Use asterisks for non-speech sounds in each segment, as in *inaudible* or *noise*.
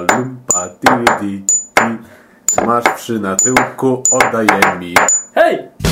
Lumpa, lumpa, ti, ti. Masz przy na tyłku, oddaję mi. Hej!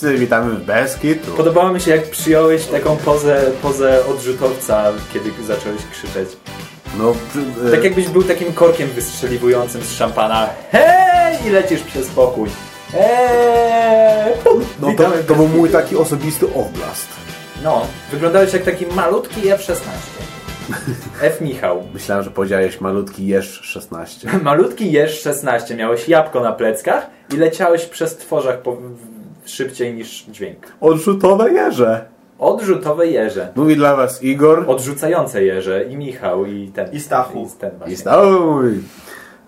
Wszyscy, witamy w Beskitu. Podobało mi się jak przyjąłeś taką pozę, pozę odrzutowca, kiedy zacząłeś krzyczeć. No, e, Tak jakbyś był takim korkiem wystrzeliwującym z szampana. Hej! I lecisz przez pokój. Hej! no to, to był mój taki osobisty oblast. No, wyglądałeś jak taki malutki F-16. *laughs* F Michał. Myślałem, że powiedziałeś malutki jeż 16. *laughs* Malutki jeż 16. Miałeś jabłko na pleckach i leciałeś przez tworzach po, szybciej niż dźwięk. Odrzutowe jeże. Odrzutowe jeże. Mówi dla was Igor. Odrzucające jeże i Michał i ten. I Stachu. I ten właśnie. I stały.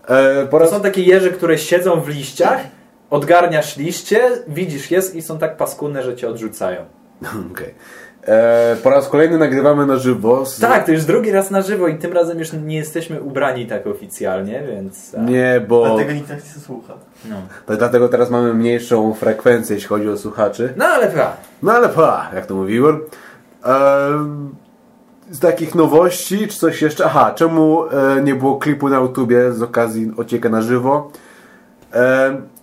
E, po To raz... są takie jeże, które siedzą w liściach, odgarniasz liście, widzisz jest i są tak paskudne, że cię odrzucają. *laughs* Okej. E, po raz kolejny nagrywamy na żywo. Z... Tak, to już drugi raz na żywo i tym razem już nie jesteśmy ubrani tak oficjalnie, więc... a, Nie, bo... Dlatego nikt nie chce słuchać. No. To dlatego teraz mamy mniejszą frekwencję, jeśli chodzi o słuchaczy. no ale pa. No ale pa, jak to mówił. Ehm, z takich nowości, czy coś jeszcze? Aha, czemu e, nie było klipu na YouTubie z okazji ocieka na żywo?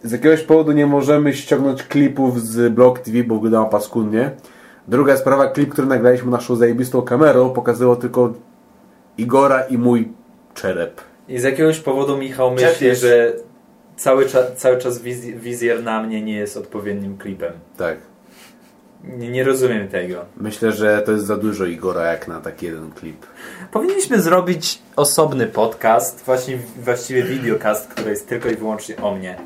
Z jakiegoś powodu nie możemy ściągnąć klipów z Blog TV, bo wyglądało paskudnie. Druga sprawa, klip, który nagraliśmy naszą zajebistą kamerą, pokazywał tylko Igora i mój czerep. I z jakiegoś powodu Michał myśli, Czepiesz. że cały, cza cały czas wiz wizjer na mnie nie jest odpowiednim klipem. Tak. Nie, nie rozumiem tego. Myślę, że to jest za dużo Igora jak na taki jeden klip. Powinniśmy zrobić osobny podcast, właśnie, właściwie videocast, który jest tylko i wyłącznie o mnie.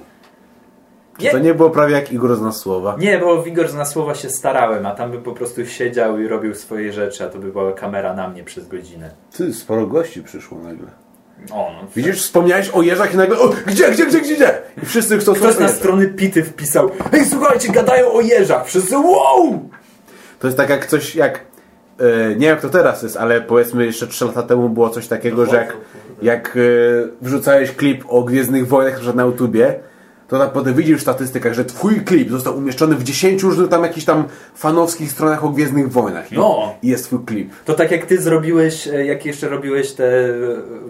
Czy to nie było prawie jak Igor zna słowa? Nie, bo w Igor na słowa się starałem, a tam bym po prostu siedział i robił swoje rzeczy, a to by była kamera na mnie przez godzinę. Ty, sporo gości przyszło nagle. O, no. Widzisz, wspomniałeś o jeżach i nagle, o, gdzie, gdzie, gdzie, gdzie, gdzie? I wszyscy chcą Ktoś na strony Pity wpisał Hej, słuchajcie, gadają o jeżach! Wszyscy wow! To jest tak jak coś, jak, e, nie wiem jak to teraz jest, ale powiedzmy jeszcze 3 lata temu było coś takiego, że jak, jak e, wrzucałeś klip o Gwiezdnych Wojnach na YouTubie, to tak potem widzisz w statystykach, że twój klip został umieszczony w 10 różnych tam jakichś tam fanowskich stronach o Gwiezdnych Wojnach. No. I jest twój klip. To tak jak ty zrobiłeś, e, jak jeszcze robiłeś te e,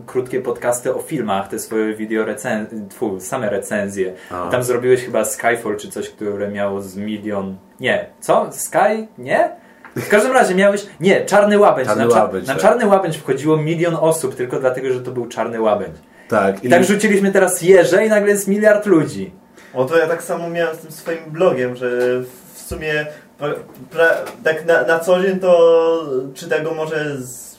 krótkie podcasty o filmach, te swoje wideo recenzje, same recenzje. A. Tam zrobiłeś chyba Skyfall czy coś, które miało z milion... Nie, co? Sky? Nie? W każdym razie miałeś... Nie, Czarny Łabędź. Czarny na, Łabędź, na tak. Czarny Łabędź wchodziło milion osób tylko dlatego, że to był Czarny Łabędź. Tak. I tak rzuciliśmy teraz jeże i nagle jest miliard ludzi. O to ja tak samo miałem z tym swoim blogiem, że w sumie pra, pra, tak na, na co dzień to czyta go może z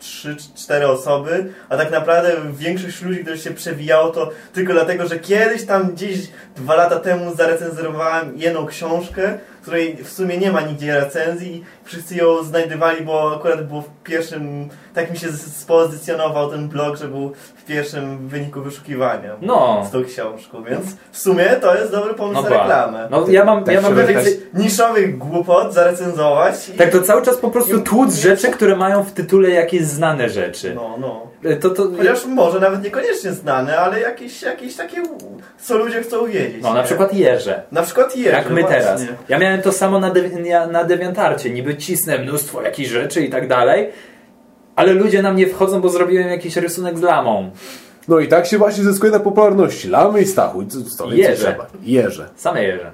3-4 osoby, a tak naprawdę większość ludzi, którzy się przewijało to tylko dlatego, że kiedyś tam gdzieś dwa lata temu zarecenzowałem jedną książkę, której w sumie nie ma nigdzie recenzji i wszyscy ją znajdywali, bo akurat było w pierwszym, tak mi się spozycjonował ten blog, że był w pierwszym wyniku wyszukiwania No. z tą książką, więc w sumie to jest dobry pomysł No na ba. reklamę. No ja mam, Tak ja mam więcej... niszowych głupot zarecenzować. i- Tak to cały czas po prostu tłuc rzeczy, które mają w tytule jakieś znane rzeczy. No, no. E, To, to, Chociaż może nawet niekoniecznie znane, ale jakieś, jakieś takie, co ludzie chcą wiedzieć. No na nie? przykład jeże. Na przykład jeże, Jak my właśnie. teraz. Ja miałem to samo na, dewi- na dewiantarcie. Niby cisnę mnóstwo jakichś rzeczy i tak dalej, ale ludzie na mnie wchodzą, bo zrobiłem jakiś rysunek z lamą. No i tak się właśnie zyskuje na popularności. Lamy i Stachu. Co, co Jeże. trzeba? Jeże. Same jeże.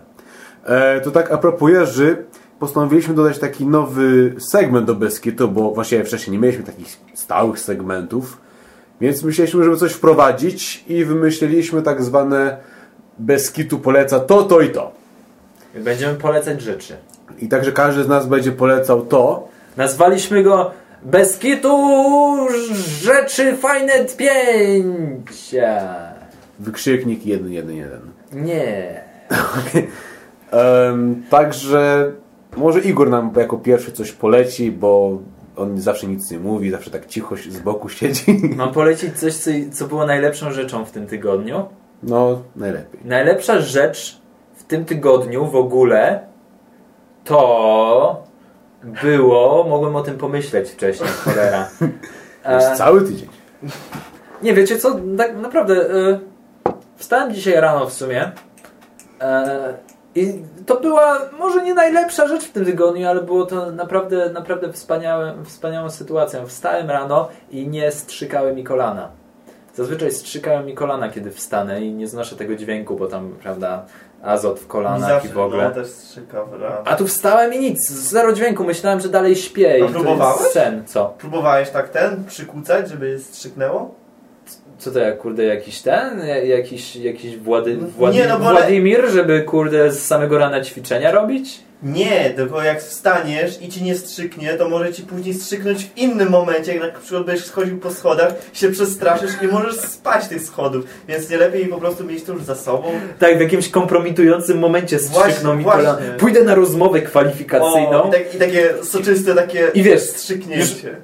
E, to tak a propos Jerzy, postanowiliśmy dodać taki nowy segment do Beskitu, bo właściwie wcześniej nie mieliśmy takich stałych segmentów, więc myśleliśmy, żeby coś wprowadzić i wymyśliliśmy tak zwane Beskitu poleca to, to i to. Będziemy polecać rzeczy. I także każdy z nas będzie polecał to, Nazwaliśmy go Bez kitu rzeczy fajne pięcia. wykrzyknik 111. Nie. Em, także może Igor nam jako pierwszy coś poleci, bo on zawsze nic nie mówi, zawsze tak cicho z boku siedzi. Mam polecić coś, co, co było najlepszą rzeczą w tym tygodniu. No, najlepiej. Najlepsza rzecz w tym tygodniu w ogóle to Było, mogłem o tym pomyśleć wcześniej, cholera. *laughs* Już E, cały tydzień. nie, wiecie co, tak naprawdę e, wstałem dzisiaj rano w sumie e, i to była może nie najlepsza rzecz w tym tygodniu, ale było to naprawdę, naprawdę wspaniałe, wspaniałą sytuacją. Wstałem rano i nie strzykały mi kolana. Zazwyczaj strzykają mi kolana, kiedy wstanę i nie znoszę tego dźwięku, bo tam, prawda, azot w kolanach zawsze i w ogóle. No, też strzyka w rano. A tu wstałem i nic, zero dźwięku, myślałem, że dalej śpię A i to próbowałeś? sen. Co? Próbowałeś tak ten przykucać, żeby strzyknęło? Co to jak, kurde, jakiś ten? Ja- Jakiś, jakiś Włady, Władi, nie, no bo ale- Władimir, żeby, kurde, z samego rana ćwiczenia robić? Nie, tylko jak wstaniesz i ci nie strzyknie, to może ci później strzyknąć w innym momencie, jak na przykład będziesz schodził po schodach, się przestraszysz i możesz spać tych schodów, więc nie lepiej po prostu mieć to już za sobą. Tak, w jakimś kompromitującym momencie Właśnie, strzykną mi właśnie. kolana. Pójdę na rozmowę kwalifikacyjną. O, i, tak, I takie soczyste takie I wiesz, strzyknięcie.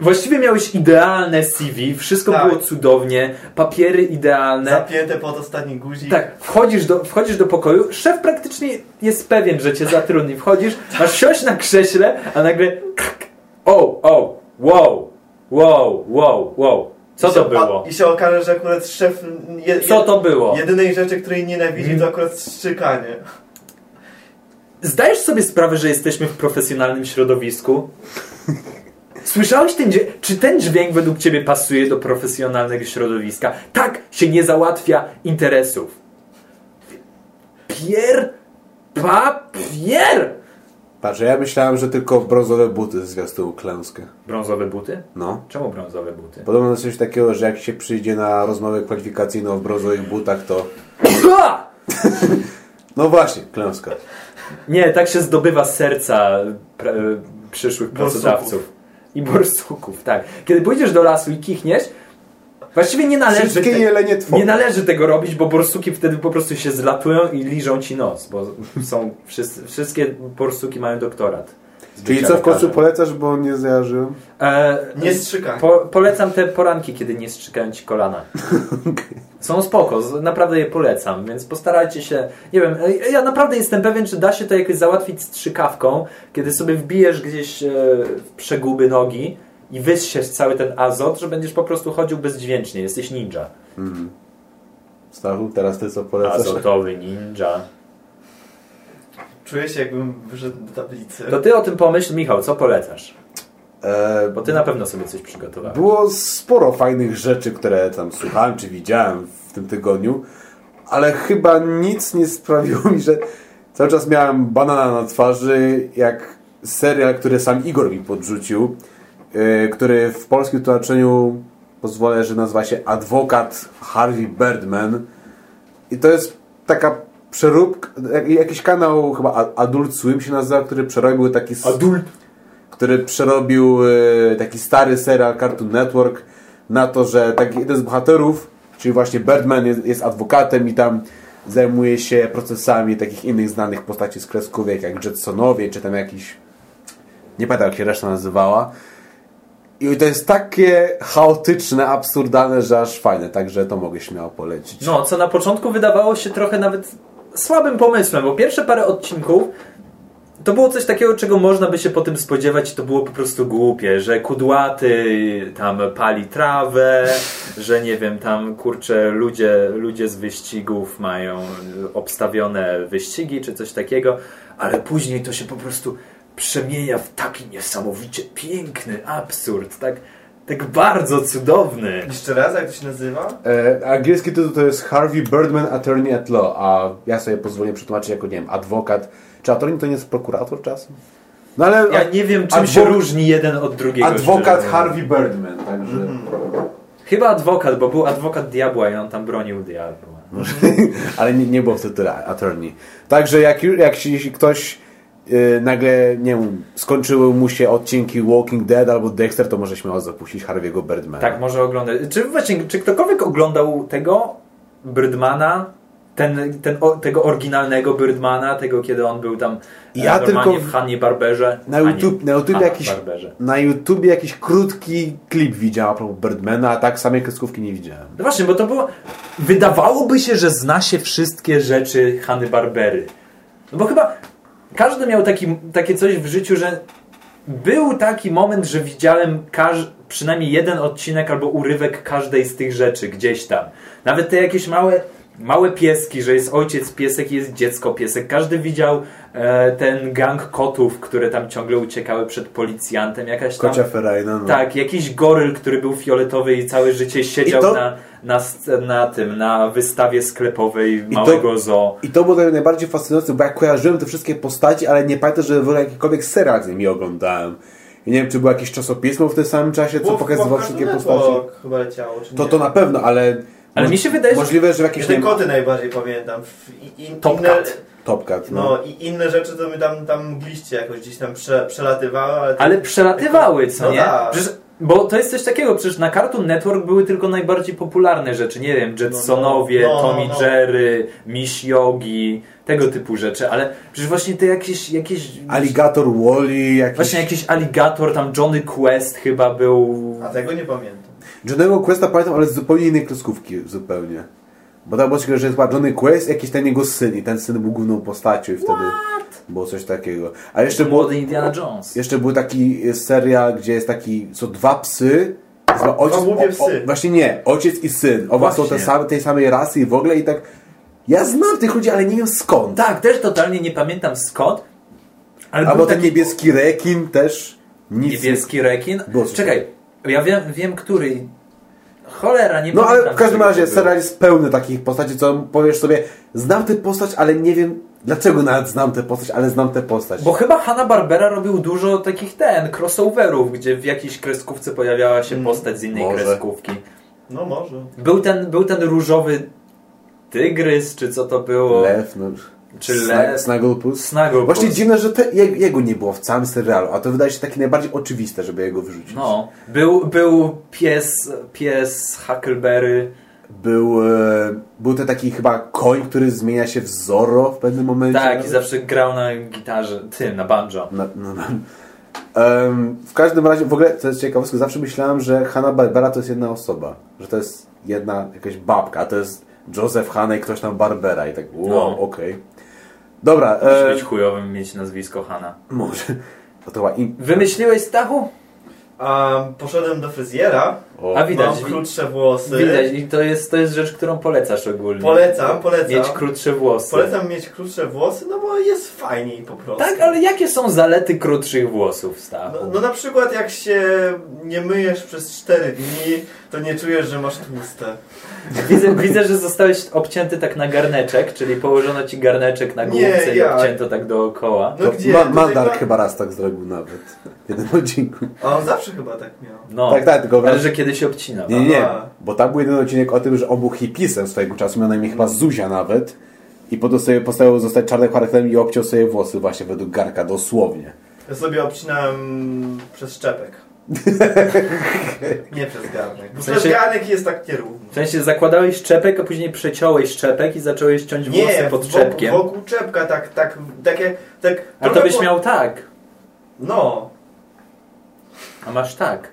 Właściwie miałeś idealne CV, wszystko Tak. było cudownie, papiery idealne. Zapięte pod ostatni guzik. Tak, wchodzisz do, wchodzisz do pokoju, szef praktycznie jest pewien, że cię zatrudni. Wchodzisz, masz siąść na krześle, a nagle krk, o, o, wow, wow, wow, wow. Co to było? I się okaże, że akurat szef je, Co to było? jedynej rzeczy, której nienawidzi, Mhm. to akurat strzykanie. Zdajesz sobie sprawę, że jesteśmy w profesjonalnym środowisku? Słyszałeś ten dźwięk? Czy ten dźwięk według ciebie pasuje do profesjonalnego środowiska? Tak się nie załatwia interesów. Pier... Papier! Patrz, ja myślałem, że tylko brązowe buty zwiastują klęskę. Brązowe buty? No. Czemu brązowe buty? Podobno coś takiego, że jak się przyjdzie na rozmowę kwalifikacyjną w brązowych butach, to... *laughs* No właśnie, klęska. Nie, tak się zdobywa serca pra- przyszłych pracodawców. I borsuków, tak. Kiedy pójdziesz do lasu i kichniesz, właściwie nie należy... Te-. Nie należy tego robić, bo borsuki wtedy po prostu się zlatują i liżą ci nos, bo są wszyscy, wszystkie borsuki mają doktorat. Czyli co w końcu lekarzem. polecasz, bo nie zjarzyłem? E, Nie strzykanie. po, polecam te poranki, kiedy nie strzykają ci kolana. *laughs* Są spoko, naprawdę je polecam, więc postarajcie się, nie wiem, e, ja naprawdę jestem pewien, że da się to jakoś załatwić strzykawką, kiedy sobie wbijesz gdzieś e, w przeguby nogi i wyssiesz cały ten azot, że będziesz po prostu chodził bezdźwięcznie, jesteś ninja. Stachu, teraz ty co polecasz? Azotowy ninja. Czuję się jakbym wyszedł do tablicy. To ty o tym pomyśl, Michał, co polecasz? E, Bo ty na pewno sobie coś przygotowałeś. Było sporo fajnych rzeczy, które tam słuchałem czy widziałem w tym tygodniu, ale chyba nic nie sprawiło mi, że cały czas miałem banana na twarzy, jak serial, który sam Igor mi podrzucił, yy, który w polskim tłumaczeniu pozwolę, że nazywa się Adwokat Harvey Birdman. I to jest taka przeróbka, jak- jakiś kanał chyba Adult Swim się nazywa, który przerobił taki... Adult. który przerobił e, taki stary serial Cartoon Network na to, że taki jeden z bohaterów, czyli właśnie Birdman jest, jest adwokatem i tam zajmuje się procesami takich innych znanych postaci z kreskówek, jak Jetsonowie, czy tam jakiś nie pamiętam jak się reszta nazywała. I to jest takie chaotyczne, absurdalne, że aż fajne, także to mogę śmiało polecić. No, co na początku wydawało się trochę nawet słabym pomysłem, bo pierwsze parę odcinków to było coś takiego, czego można by się po tym spodziewać to było po prostu głupie, że kudłaty tam pali trawę, że nie wiem, tam kurczę ludzie, ludzie z wyścigów mają obstawione wyścigi czy coś takiego, ale później to się po prostu przemienia w taki niesamowicie piękny absurd, tak, tak bardzo cudowny. Jeszcze raz, jak to się nazywa? E, angielski tytuł to jest Harvey Birdman Attorney at Law, a ja sobie pozwolę przetłumaczyć jako, nie wiem, adwokat. Czy attorney to nie jest prokurator czasem? No ale Ja nie wiem, czym się różni jeden od drugiego. adwokat szczerze. Harvey Birdman, także... Chyba adwokat, bo był adwokat diabła i on tam bronił diabła. *laughs* ale nie, nie było w tytule attorney. Także jak, jak się, jeśli ktoś yy, nagle, nie wiem, skończyły mu się odcinki Walking Dead albo Dexter, to może śmiało zapuścić Harvey'ego Birdmana. Tak, może oglądać. Czy właśnie, czy ktokolwiek oglądał tego Birdmana? Ten, ten, o, tego oryginalnego Birdmana, tego kiedy on był tam Ja ja tylko w- Hannie Barberze. Na, YouTube, na, YouTube jakiś, Barberze. na YouTubie jakiś krótki klip widziałem a Birdmana, a tak samej kreskówki nie widziałem. No właśnie, bo to było... Wydawałoby się, że zna się wszystkie rzeczy Hanny Barbery. No bo chyba każdy miał taki, takie coś w życiu, że był taki moment, że widziałem przynajmniej jeden odcinek albo urywek każdej z tych rzeczy gdzieś tam. Nawet te jakieś małe, małe pieski, że jest ojciec piesek i jest dziecko piesek. Każdy widział e, ten gang kotów, które tam ciągle uciekały przed policjantem. Jakaś tam... Kocia Ferajna. No. Tak, jakiś goryl, który był fioletowy i całe życie siedział I to- na, na, na tym, na wystawie sklepowej to- małego zoo. I to było tak najbardziej fascynujące, bo ja kojarzyłem te wszystkie postaci, ale nie pamiętam, że w ogóle jakikolwiek serial z nimi oglądałem. I nie wiem, czy było jakieś czasopismo w tym samym czasie, co pokazywało wszystkie postaci. Chyba leciało, czy To nie? to na pewno, ale... Ale mi się wydaje, że Możliwe, że w Ja te nie- koty najbardziej pamiętam. I, i, Top inne, Cat. Top Cat, no. No i inne rzeczy to my tam, tam mgliście jakoś gdzieś tam prze, przelatywały, ale... Ale przelatywały, co No nie? tak. Przecież, bo to jest coś takiego, przecież na Cartoon Network były tylko najbardziej popularne rzeczy, nie wiem, Jetsonowie, No, no, no, Tommy no. Jerry, Miss Yogi, tego typu rzeczy, ale przecież właśnie te jakieś, jakieś Alligator Wally, jakiś... właśnie jakiś aligator, tam Johnny Quest chyba był... A tego nie pamiętam. Johnny'ego Questa pamiętam, ale z zupełnie innej kreskówki, zupełnie. Bo tam było że jest chyba Johnny Quest, jakiś ten jego syn i ten syn był główną postacią i wtedy było coś takiego. A jeszcze było, Młody Indiana Jones. jeszcze był taki serial, gdzie jest taki, są dwa psy, chyba ojciec, głupie psy. właśnie nie, ojciec i syn. Oba są te Właśnie. same, tej samej rasy i w ogóle i tak, ja znam tych ludzi, ale nie wiem skąd. Tak, też totalnie nie pamiętam skąd, ale Albo był ten taki niebieski rekin też, nic niebieski rekin. Było Czekaj, ja wiem, wiem który. Cholera, nie No ale w każdym razie serial jest pełny takich postaci, co powiesz sobie, znam tę postać, ale nie wiem dlaczego nawet znam tę postać, ale znam tę postać. Bo chyba Hanna-Barbera robił dużo takich ten, crossoverów, gdzie w jakiejś kreskówce pojawiała się Mm, postać z innej może. kreskówki. No może. Był ten, był ten różowy tygrys, czy co to było? Lew, no, Czy lew? Snagglepuss. Snagglepuss. Właśnie dziwne, że te, je- jego nie było w całym serialu, a to wydaje się takie najbardziej oczywiste, żeby jego wyrzucić. No, był, był pies, pies Huckleberry. Był, e, był ten taki chyba koń, który zmienia się w Zorro w pewnym momencie. Tak, i zawsze grał na gitarze, tym, na banjo. Na, no, no. Em, w każdym razie, w ogóle, to jest ciekawostka, zawsze myślałem, że Hanna-Barbera to jest jedna osoba. Że to jest jedna jakaś babka, a to jest Joseph Hanna i ktoś tam Barbera i tak, wow, No. okej. Dobra, Musi e, być chujowym mieć nazwisko Hanna. może. To chyba in... Wymyśliłeś Stachu? A poszedłem do fryzjera, o, A widać, mam krótsze włosy. Widać, i to jest, to jest rzecz, którą polecasz ogólnie. Polecam, polecam. Mieć krótsze włosy. Polecam mieć krótsze włosy, no bo jest fajniej po prostu. Tak, ale jakie są zalety krótszych włosów, Stachu? No, no na przykład jak się nie myjesz przez 4 dni, to nie czujesz, że masz tłuste. Widzę, widzę, że zostałeś obcięty tak na garneczek, czyli położono ci garneczek na Nie, główce i jak? obcięto tak dookoła. No to gdzie? Ma, Mandark ma- chyba raz tak zrobił nawet. W jednym odcinku. A on zawsze chyba tak miał. No, Tak, tak, tylko ale że kiedyś się obcinał. Nie, nie, nie, Aha. bo tam był jeden odcinek o tym, że on był hipisem swojego czasu, miał na imię chyba Zuzia nawet. I potem sobie postanowił zostać czarnym charakterem i obciął sobie włosy właśnie według Garka, dosłownie. Ja sobie obcinałem przez szczepek. *laughs* nie przez garnek. Bo W sensie- przez garnek jest tak nierówno. W sensie zakładałeś czepek, a później przeciąłeś czepek i zacząłeś ciąć włosy Nie, pod wokół, czepkiem. wokół czepka, tak, tak, takie, tak... A to byś po- miał tak, No, a masz tak.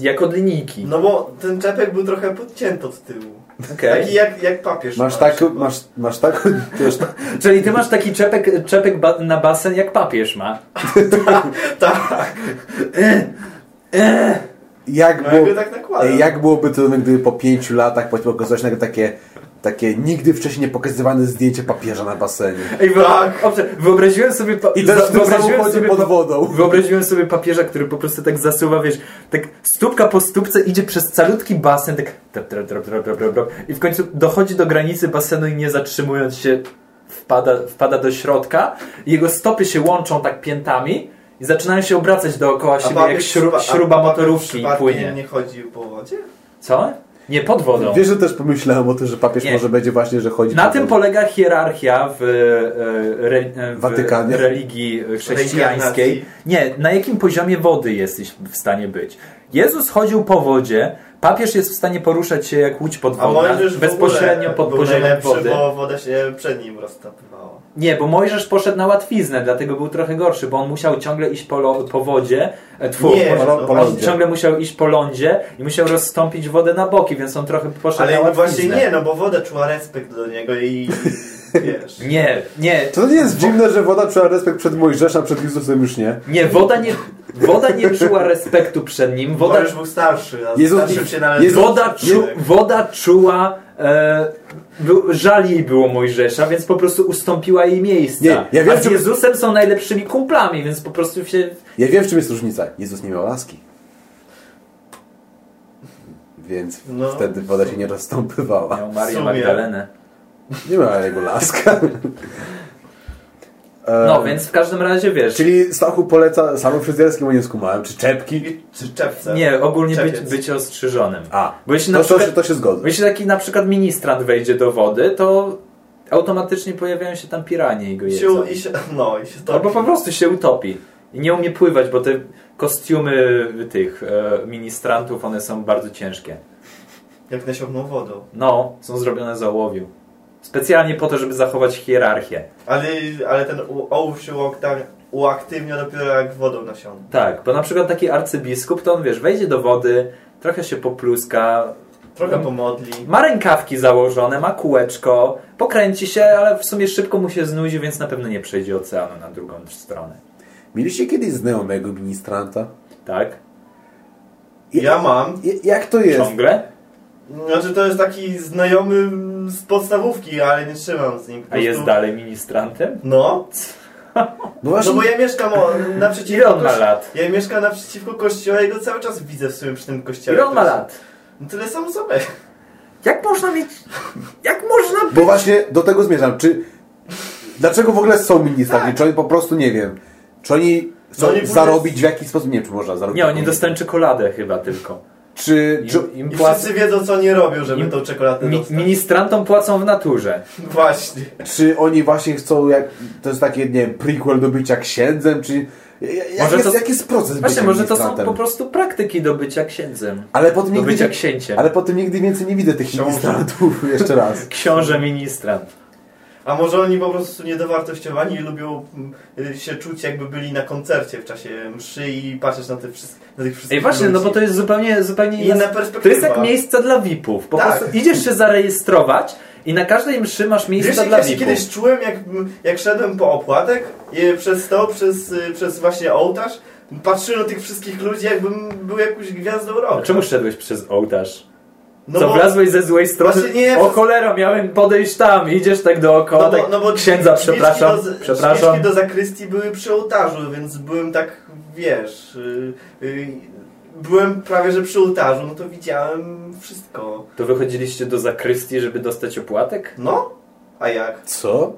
Jak od linijki. no bo ten czepek był trochę podcięty od tyłu. Okej. Taki jak, jak papież Masz ma tak, masz, masz tak, wiesz, Czyli ty masz taki czepek, czepek ba na basen jak papież ma. Tak, jak, no było, jakby tak nakładam. Jak byłoby to, gdyby po pięciu latach pokazać nagle takie, takie nigdy wcześniej nie pokazywane zdjęcie papieża na basenie. Ej, Tak. wyobraziłem sobie, pa- I tym wyobraziłem sobie pod pa- wodą. Wyobraziłem sobie papieża, który po prostu tak zasuwa, wiesz, tak stópka po stópce idzie przez calutki basen, tak drop, drop, drop, drop, drop, drop, drop, i w końcu dochodzi do granicy basenu i nie zatrzymując się wpada, wpada do środka. Jego stopy się łączą tak piętami i zaczynają się obracać dookoła siebie jak śru, a śruba papież motorówki płynie. nie chodził po wodzie? Co? Nie, pod wodą. Wiesz, że też pomyślałem o tym, że papież Nie. może będzie właśnie, że chodzi Na tym wodzie. polega hierarchia w, e, re, e, w Watykanie? religii chrześcijańskiej. Nie, na jakim poziomie wody jesteś w stanie być. Jezus chodził po wodzie, papież jest w stanie poruszać się jak łódź podwodna, bezpośrednio pod poziomem wody. bo woda się przed nim roztapywała. Nie, bo Mojżesz poszedł na łatwiznę, dlatego był trochę gorszy, bo on musiał ciągle iść po, lo, po wodzie, e, tfu, Nie, po, no po ciągle musiał iść po lądzie i musiał rozstąpić wodę na boki, więc on trochę poszedł na Ale łatwiznę. właśnie nie, no bo woda czuła respekt do niego i *laughs* wiesz. Nie, nie, To nie jest dziwne, że woda czuła respekt przed Mojżeszem, przed Jezusem już nie. nie, woda nie, woda nie czuła respektu przed nim, Woda już był starszy, a Jezus- starszym się należy. Jezus- woda, czu, woda czuła, e, był, żal jej było Mojżesza, więc po prostu ustąpiła jej miejsca. Nie, ja wiem, A z że- Jezusem są najlepszymi kumplami, więc po prostu się... Ja wiem, w czym jest różnica. Jezus nie miał laski. Więc No. wtedy woda się nie rozstąpywała. Miał Marię. Magdalenę. Nie miała jego laska. No, więc w każdym razie wiesz... Czyli Stachu poleca salon fryzjerskie, bo nie skumałem. Czy czepki? Czy czepce. Nie, ogólnie być, bycie ostrzyżonym. A, Bo jeśli to, na to, przykład- się, to się zgodzę. Jeśli taki na przykład ministrant wejdzie do wody, to automatycznie pojawiają się tam piranie i go jedzą. i się, *laughs* no, i się to. Albo po prostu się utopi. I nie umie pływać, bo te kostiumy tych e, ministrantów, one są bardzo ciężkie. Jak nasiągnął wodą. No, są zrobione z ołowiu. Specjalnie po to, żeby zachować hierarchię. Ale, ale ten ołów się uaktywnia dopiero jak wodą nasiągnie. Tak, bo na przykład taki arcybiskup, to on wiesz, wejdzie do wody, trochę się popluska, Trochę pomodli. ma rękawki założone, ma kółeczko, pokręci się, ale w sumie szybko mu się znudzi, więc na pewno nie przejdzie oceanu na drugą stronę. Mieliście kiedyś znajomego ministranta? Tak? I- Ja mam. Jak to jest? Ciągle? Znaczy to jest taki znajomy z podstawówki, ale nie trzymam z nim. Po A jest dalej ministrantem? No. *laughs* No właśnie, No bo ja mieszkam o, Ile naprzeciwko on ma lat? Ja mieszkam naprzeciwko kościoła i go cały czas widzę w sumie przy tym kościele. Ile on ma lat? No tyle samo sobie. Jak można mieć... Jak można... bo właśnie do tego zmierzam. Czy... Dlaczego w ogóle są ministranci? Czy oni po prostu, nie wiem, czy oni chcą No oni później- zarobić w jakiś sposób? Nie wiem, czy można zarobić. Nie, oni dostają czekoladę chyba tylko. Czy... czy... Im, im I płac... wszyscy wiedzą co oni robią, żeby Im- tą czekoladę Mi, dostać. ministrantom płacą w naturze. Właśnie. Czy oni właśnie chcą, jak, to jest takie, nie wiem, prequel do bycia księdzem, czy... Jak Może jest, to- jaki jest proces Właśnie, może to są po prostu praktyki do bycia księdzem. Ale potem Do nigdy, bycia księciem. ale potem nigdy więcej nie widzę tych Książę. ministrantów jeszcze raz. Książę ministrant. A może oni po prostu są niedowartościowani i lubią mm, się czuć jakby byli na koncercie w czasie mszy i patrzeć na, te wszystkie, na tych wszystkich Ej, właśnie, no ludzi. bo to jest zupełnie, zupełnie Inna perspektywa. To jest jak miejsce dla VIP-ów. Po Tak. prostu idziesz się zarejestrować i na każdej mszy masz miejsce Wiesz, dla VIP-ów. kiedyś czułem, jak, jak szedłem po opłatek i przez to, przez, y, przez właśnie ołtarz, patrzyłem na tych wszystkich ludzi, jakbym był jakąś gwiazdą A roku. czemu szedłeś przez ołtarz? No Co, bo- wlazłeś ze złej strony? Nie, o cholera, miałem podejść tam. Idziesz tak dookoła, No bo, tak, no bo księdza, przepraszam, do, przepraszam. Do zakrystii były przy ołtarzu, więc byłem tak, wiesz, y, y, byłem prawie, że przy ołtarzu, no to widziałem wszystko. To wychodziliście do zakrystii, żeby dostać opłatek? No, a jak? Co?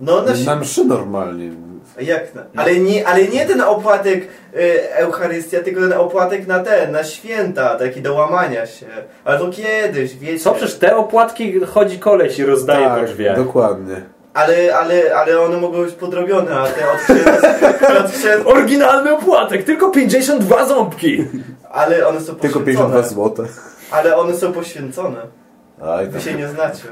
No na, Na mszy normalnie. A jak na, ale, nie, ale nie ten opłatek y, Eucharystia, tylko ten opłatek na ten, na święta, taki do łamania się. Ale to kiedyś, wiecie. Co, przecież te opłatki chodzi koleś i rozdaje po drzwiach. dokładnie. Ale, ale, ale one mogą być podrobione, a te od księdza, *laughs* Oryginalny opłatek, tylko 52 ząbki. ale one są Tylko poświęcone. 52 złote. Ale one są poświęcone. Aj, Wy tam. się nie znacie.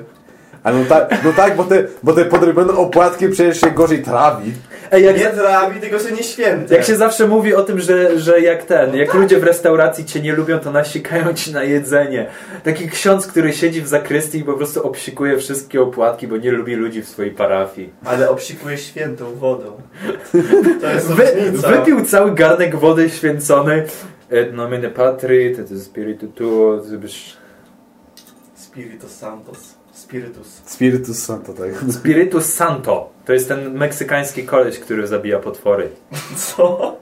A no tak, no tak bo, te, bo te podrobione opłatki przecież się gorzej trawi. Ej, jak, Nie trawi, tylko że nie święte. jak się zawsze mówi o tym, że, że jak ten, jak ludzie w restauracji cię nie lubią, to nasikają ci na jedzenie. Taki ksiądz, który siedzi w zakrystii i po prostu obsikuje wszystkie opłatki, bo nie lubi ludzi w swojej parafii. Ale obsikuje świętą wodą. To jest Wy, wypił cały garnek wody święconej. Et nomine Patri, et Spiritu Tuo. Spiritus Santos. Spiritus. Spiritus Santo, tak. Spiritus Santo. To jest ten meksykański koleś, który zabija potwory. Co?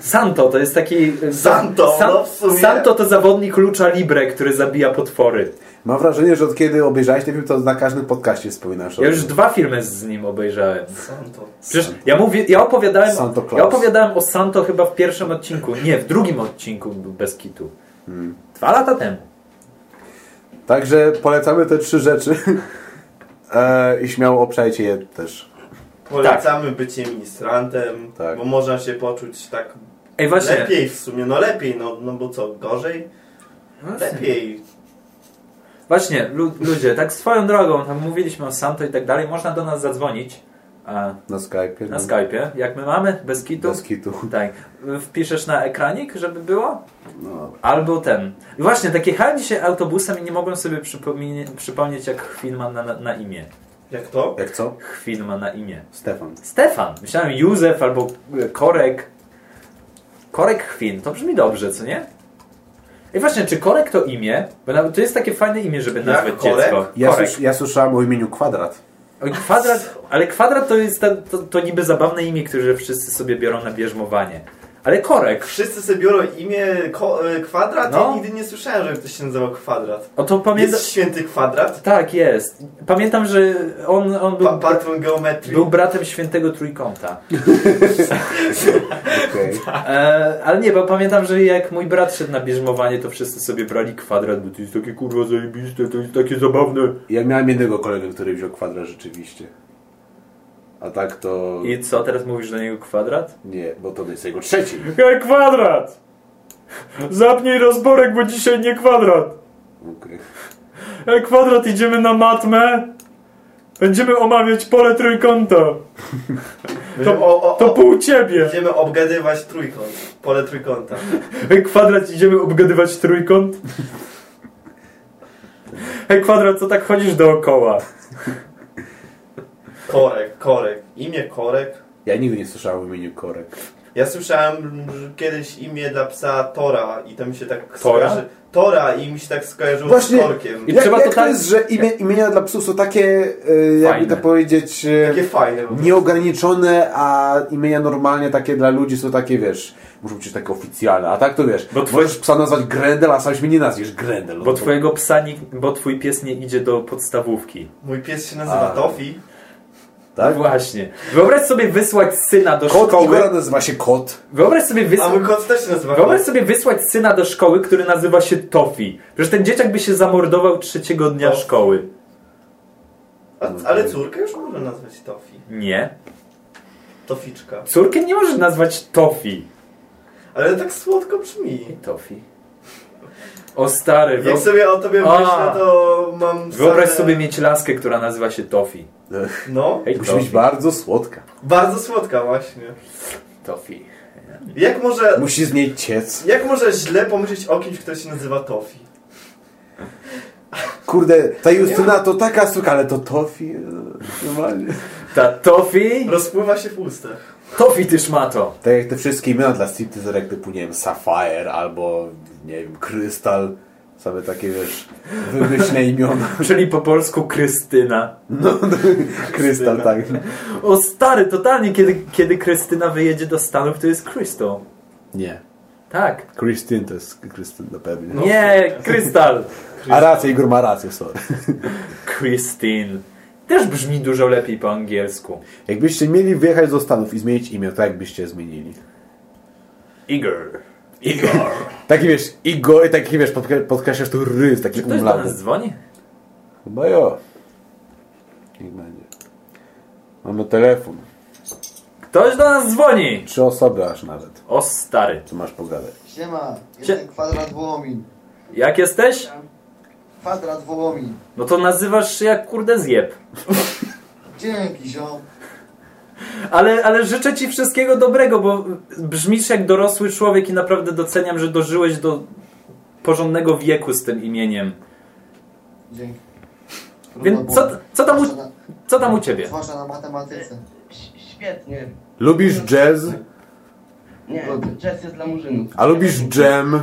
Santo to jest taki... Santo, no w sumie. Santo to zawodnik Lucza Libre, który zabija potwory. Mam wrażenie, że od kiedy obejrzałeś ten film, to na każdym podcaście wspominasz Ja już dwa filmy z nim obejrzałem. Santo. Przecież ja mówię, ja opowiadałem, Santo Claus. ja opowiadałem o Santo chyba w pierwszym odcinku. Nie, w drugim odcinku bez kitu. Hmm. Dwa lata temu. Także polecamy te trzy rzeczy. *laughs* E, I śmiało obszajcie je też. Polecamy bycie ministrantem, Tak. bo można się poczuć tak Ej, właśnie. lepiej w sumie. No lepiej, no, no bo co, gorzej? Lepiej. Właśnie, lu ludzie, tak swoją drogą, tam mówiliśmy o Santo i tak dalej, można do nas zadzwonić a, Na Skype'ie. na no. Skype'ie. Jak my mamy? Bez kitu? Bez kitu. Tak. Wpiszesz na ekranik, żeby było? No. Albo ten. I właśnie, tak jechałem dzisiaj autobusem i nie mogłem sobie przypomnie- przypomnieć, jak film ma na, na, imię. Jak to? Jak co? Chwil ma na imię. Stefan. Stefan. Myślałem Józef albo e, Korek. Korek Chwin. To brzmi dobrze, co nie? I właśnie, czy Korek to imię? Bo to jest takie fajne imię, żeby nazwać Korek? dziecko. Ja, Korek. ja słyszałem o imieniu Kwadrat. Kwadrat, ale kwadrat to jest ta, to, to niby zabawne imię, które wszyscy sobie biorą na bierzmowanie. Ale korek. Wszyscy sobie biorą imię ko- e, kwadrat? No. Ja nigdy nie słyszałem, że ktoś się nazywał kwadrat. O to pamiętam. Jest święty kwadrat? Tak, jest. Pamiętam, że on, on był, Pa- patron geometrii? był bratem świętego trójkąta. *laughs* Okej. E, ale nie, bo pamiętam, że jak mój brat szedł na bierzmowanie, to wszyscy sobie brali kwadrat, bo to jest takie kurwa zajebiste, to jest takie zabawne. Ja miałem jednego kolegę, który wziął Kwadrat rzeczywiście. A tak to... I co, teraz mówisz do niego kwadrat? Nie, bo to jest jego trzeci. Hej, kwadrat! Zapnij rozborek, bo dzisiaj nie kwadrat. Okej. Hej, kwadrat, idziemy na matmę. Będziemy omawiać pole trójkąta. *laughs* Będziemy o, o, To pół ciebie. Będziemy obgadywać trójkąt. Pole trójkąta. Hej, kwadrat, idziemy obgadywać trójkąt. *laughs* Hej, kwadrat, co tak chodzisz dookoła? Korek, korek. Imię korek. Ja nigdy nie słyszałem o imieniu Korek. Ja słyszałem że kiedyś imię dla psa Tora i to mi się tak Tora? skojarzy... Tora i mi się tak skojarzyło Właśnie- z korkiem. I Jak, trzeba jak to to tak- jest, że imię, imienia dla psów są takie, e, jakby to powiedzieć, e, Takie fajne. nieograniczone, a imienia normalnie takie dla ludzi są takie, wiesz, muszą być takie oficjalne. A tak to wiesz, Bo twoje- możesz psa nazwać Grendel, a sam się nie nazwiesz Grendel. Bo to- twojego psa, nie, bo twój pies nie idzie do podstawówki. Mój pies się nazywa A. Tofi. Tak? No właśnie. Wyobraź sobie wysłać syna do Kot szkoły. Igora nazywa się Kot. Wyobraź sobie A wysłać... mój kot też się nazywa Wyobraź kot. sobie wysłać syna do szkoły, który nazywa się Tofi. Przecież ten dzieciak by się zamordował trzeciego dnia Tofi. szkoły. A, ale córkę już można nazwać Tofi. Nie. Toficzka. Córkę nie możesz nazwać Tofi. Ale tak słodko brzmi. Tofi. O stary, Jak wyob... sobie o tobie A. myślę, to mam wyobraź same... sobie mieć laskę, która nazywa się Tofi. *laughs* No, Hej, Musi być bardzo słodka. bardzo słodka właśnie. Tofi. Jak może... Musi z niej ciec. Jak może źle pomyśleć o kimś, kto się nazywa Tofi? Kurde, ta Justyna to taka suka, ale to Tofi. e, Normalnie. Ta Tofi? Rozpływa się w ustach. Tofi ty szmato. Tak jak te wszystkie imiona dla stripteaserek typu, nie wiem, Sapphire albo, nie wiem, Krystal. Same takie, wiesz, wymyślne *laughs* imiona. Czyli po polsku Krystyna. No, Krystal, tak. O stary, totalnie, kiedy, kiedy Krystyna wyjedzie do Stanów, to jest Crystal. Nie. Tak. Krystyn to jest Krystyn na pewno. No. Nie, Krystal. A rację, Igor ma rację, sorry. Christine. Też brzmi dużo lepiej po angielsku. Jakbyście mieli wyjechać do Stanów i zmienić imię, to jak byście zmienili? Igor. Igor. *laughs* Taki wiesz, Igor, i taki wiesz, podkre- podkreślasz tu rys, taki Czy ktoś do nas dzwoni? Chyba jo. Niech będzie. Mamy telefon. Ktoś do nas dzwoni! Trzy osoby aż nawet. O stary. Co masz pogadać? Siema, jestem kwadrat Wołomin. Jak jesteś? Kwadrat Wołomin. No to nazywasz się jak kurde zjeb. Dzięki, ziom. Ale, ale życzę ci wszystkiego dobrego, bo brzmisz jak dorosły człowiek i naprawdę doceniam, że dożyłeś do porządnego wieku z tym imieniem. Dzięki. Więc co, co, tam, u, co tam u ciebie? zwłaszcza na matematyce. Świetnie. Lubisz jazz? Nie, jazz jest dla murzynów. A lubisz jam?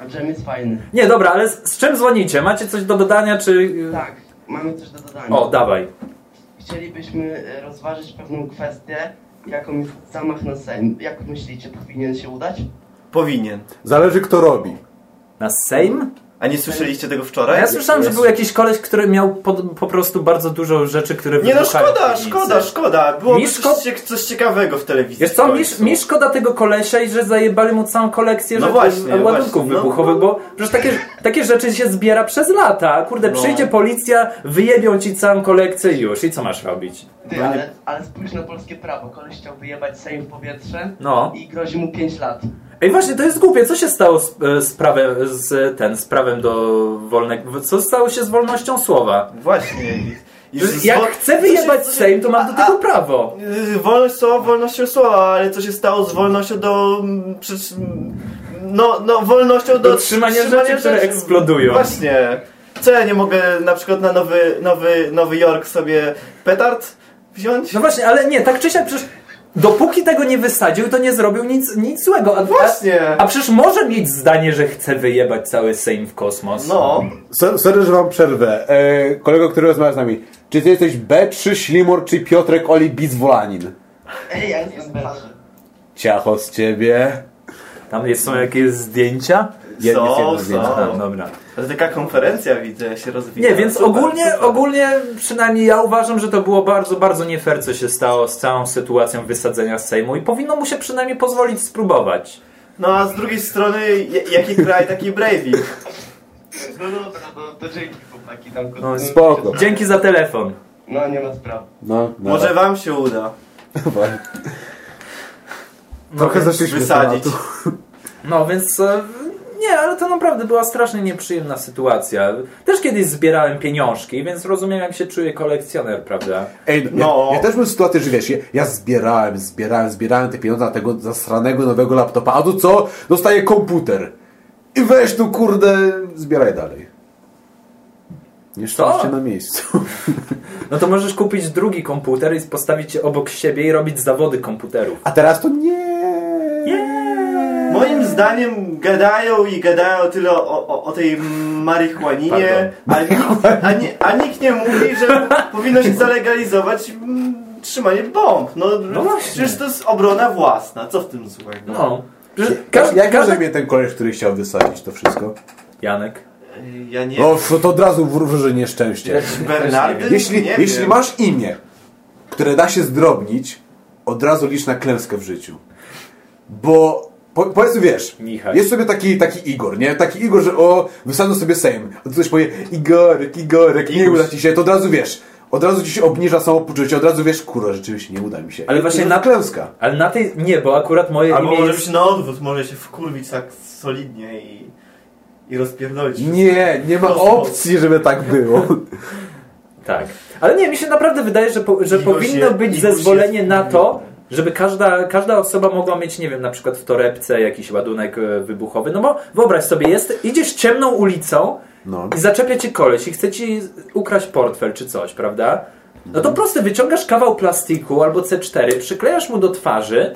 A dżem jest fajny. Nie, dobra, ale z, z czym dzwonicie? Macie coś do dodania, czy... Tak, mamy coś do dodania. O, dawaj. Chcielibyśmy e, rozważyć pewną kwestię, jaką jest zamach na Sejm. Jak myślicie, powinien się udać? Powinien. Zależy kto robi. Na Sejm? A nie słyszeliście tego wczoraj? ja słyszałem, że był jakiś koleś, który miał po, po prostu bardzo dużo rzeczy, które Nie no, szkoda, szkoda, szkoda. Byłoby Mi coś, szko- coś ciekawego w telewizji. Wiesz co, mi, mi szkoda tego kolesia i że zajebali mu całą kolekcję No rzeczy- właśnie, ładunków właśnie, no. wybuchowych, bo przecież takie, takie rzeczy się zbiera przez lata. Kurde, No. przyjdzie policja, wyjebią ci całą kolekcję i już. I co masz robić? Ty, ale, ale spójrz na polskie prawo. Koleś chciał wyjebać Sejm w powietrze No. i grozi mu 5 lat. Ej, właśnie, to jest głupie. Co się stało z, e, z prawem, z, ten, z prawem do wolnego... Co stało się z wolnością słowa? Właśnie. Jak chcę wyjebać się- Sejm, to mam do a- tego prawo. Yy, Wolność słowa, wolnością słowa, ale co się stało z wolnością do... mm, Przecież, mm, no, no, wolnością do... Do trzymania rzeczy, które eksplodują. Właśnie. Co ja nie mogę na przykład na Nowy, Nowy, Nowy Jork sobie petard wziąć? No właśnie, ale nie, tak czy siak przecież dopóki tego nie wysadził, to nie zrobił nic, nic złego. A, Właśnie. A, a przecież może mieć zdanie, że chce wyjebać cały Sejm w kosmos. No. So- Sorry, że wam przerwę. E, kolego, który rozmawia z nami. Czy ty jesteś B3 Ślimor, czy Piotrek Oli Bizwolanin? Ej, ja jestem Belarze. Ciacho z ciebie. Tam jest, są jakieś zdjęcia? Jedno- Są, jedno są. zdjęcie. A, dobra. To taka konferencja widzę się rozwija. Nie, więc Super, ogólnie, super. ogólnie przynajmniej ja uważam, że to było bardzo, bardzo nie fair, co się stało z całą sytuacją wysadzenia z Sejmu i powinno mu się przynajmniej pozwolić spróbować. No a z drugiej strony, jaki kraj, taki Breivik. No dobra, to, to dzięki chłopaki. Tam No, spoko. Dzięki za telefon. No, nie ma sprawy. No, no. Może wam się uda *laughs* Trochę zeszliśmy z wysadzić. tematu. *laughs* No więc e, nie, ale to naprawdę była strasznie nieprzyjemna sytuacja. Też kiedyś zbierałem pieniążki, więc rozumiem jak się czuje kolekcjoner, prawda? Ej, no. No. Ja, ja też bym w sytuacji, że wiesz, ja, ja zbierałem, zbierałem, zbierałem te pieniądze na tego zasranego nowego laptopa, a tu co? Dostaję komputer. I weź tu, kurde, zbieraj dalej. Nie szczęście na miejscu. *laughs* No to możesz kupić drugi komputer i postawić je obok siebie i robić zawody komputerów. A teraz to nie. Zdaniem gadają i gadają tyle o, o, o tej marihuaninie, a nikt, a, nie, a nikt nie mówi, że powinno się zalegalizować mm, trzymanie bomb. No, No właśnie. przecież to jest obrona własna. Co w tym złego? No. Przecież Każdy, jak każdy... mnie ten koleś, który chciał wysadzić to wszystko? Janek. Ja nie No, to od razu wróży nieszczęście. Bernardy? Jeśli, nie jeśli masz imię, które da się zdrobnić, od razu licz na klęskę w życiu. Bo po, powiedzmy, wiesz, Michał. jest sobie taki, taki Igor, nie? Taki Igor, że o, wysadzą sobie Sejm. A tu ktoś powie, Igorek, Igorek, nie uda ci się, to od razu wiesz. Od razu ci się obniża samopoczucie, od razu wiesz, kurwa, rzeczywiście nie uda mi się. Ale właśnie na- klęska. Ale na tej... Nie, bo akurat moje Albo imię może jest... być na odwrót, może się wkurwić tak solidnie i, i rozpierdolić. wszystko. Nie, nie ma Kosmos. opcji, żeby tak było. Tak. Ale nie, mi się naprawdę wydaje, że, po, że Igor powinno się- być Igor zezwolenie się na to. Żeby każda, każda osoba mogła mieć, nie wiem, na przykład w torebce jakiś ładunek e, wybuchowy. No bo wyobraź sobie, jest, idziesz ciemną ulicą No. i zaczepia cię koleś i chce ci ukraść portfel czy coś, prawda? No to proste, wyciągasz kawał plastiku albo C4, przyklejasz mu do twarzy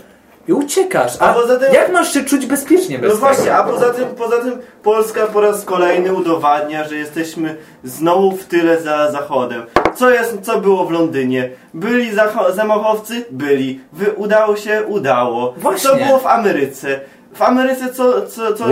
i uciekasz. A, A poza tym- jak masz się czuć bezpiecznie bez No właśnie, tego? a poza tym, poza tym Polska po raz kolejny udowadnia, że jesteśmy znowu w tyle za Zachodem. Co jest, co było w Londynie? Byli zamachowcy? Byli. Wy, udało się? Udało. Właśnie. Co było w Ameryce? W Ameryce co, co, co,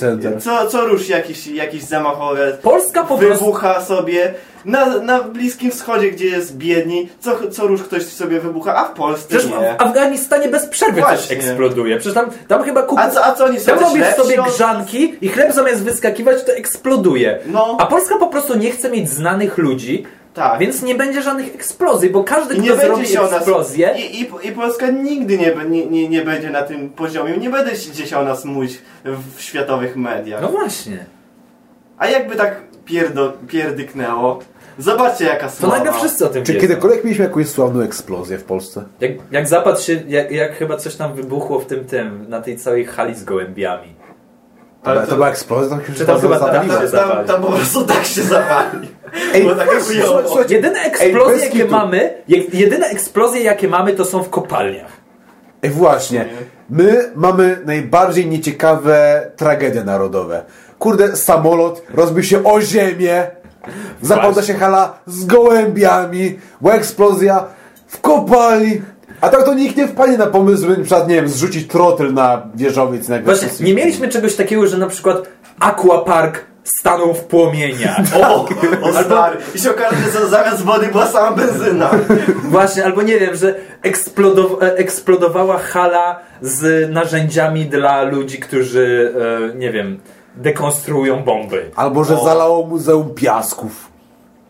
Center. co, co ruszy jakiś, jakiś zamachowiec? Polska po prostu... Wybucha sobie na, na Bliskim Wschodzie, gdzie jest biedni, co, co rusz ktoś sobie wybucha, a w Polsce Przecież nie. w Afganistanie bez przerwy coś Właśnie. eksploduje. Przecież tam, tam chyba kup... A co, a co oni sobie Tam robisz sobie grzanki i chleb zamiast wyskakiwać, to eksploduje. No. A Polska po prostu nie chce mieć znanych ludzi, Tak. więc nie będzie żadnych eksplozji, bo każdy, I kto nie będzie zrobi się o nas. eksplozję... I, i, I Polska nigdy nie, nie, nie, nie będzie na tym poziomie. Nie będzie się o nas mówić w światowych mediach. No właśnie. A jakby tak pierdo, pierdyknęło. Zobaczcie jaka To sława. nagle wszyscy o tym Czy wiedzą. kiedykolwiek mieliśmy jakąś sławną eksplozję w Polsce? Jak, jak zapadł się, jak, jak chyba coś tam wybuchło w tym, tym, na tej całej hali z gołębiami. To, Ale była- to- to była eksplozja, tam się Czy tam chyba Tam, się tam, tam po prostu tak się zawali. Ej, Było tak słuchajcie, Jedyne eksplozje, jakie mamy, jedyne eksplozje, jakie mamy, to są w kopalniach. Ej, właśnie. My mamy najbardziej nieciekawe tragedie narodowe. Kurde, samolot rozbił się o ziemię, Właśnie. się hala z gołębiami, była eksplozja w kopalni. A tak to nikt nie wpadnie na pomysł, żeby na przykład, nie wiem, zrzucić trotl na wieżowiec i nagle Właśnie, nie mieliśmy czegoś takiego, że na przykład Aquapark stanął w płomieniach. *laughs* O, o stary. I się okaże, że zamiast wody była sama benzyna. *laughs* Właśnie, albo nie wiem, że eksplodow- e, eksplodowała hala z narzędziami dla ludzi, którzy, e, nie wiem, dekonstruują bomby. Albo, że O. zalało Muzeum Piasków.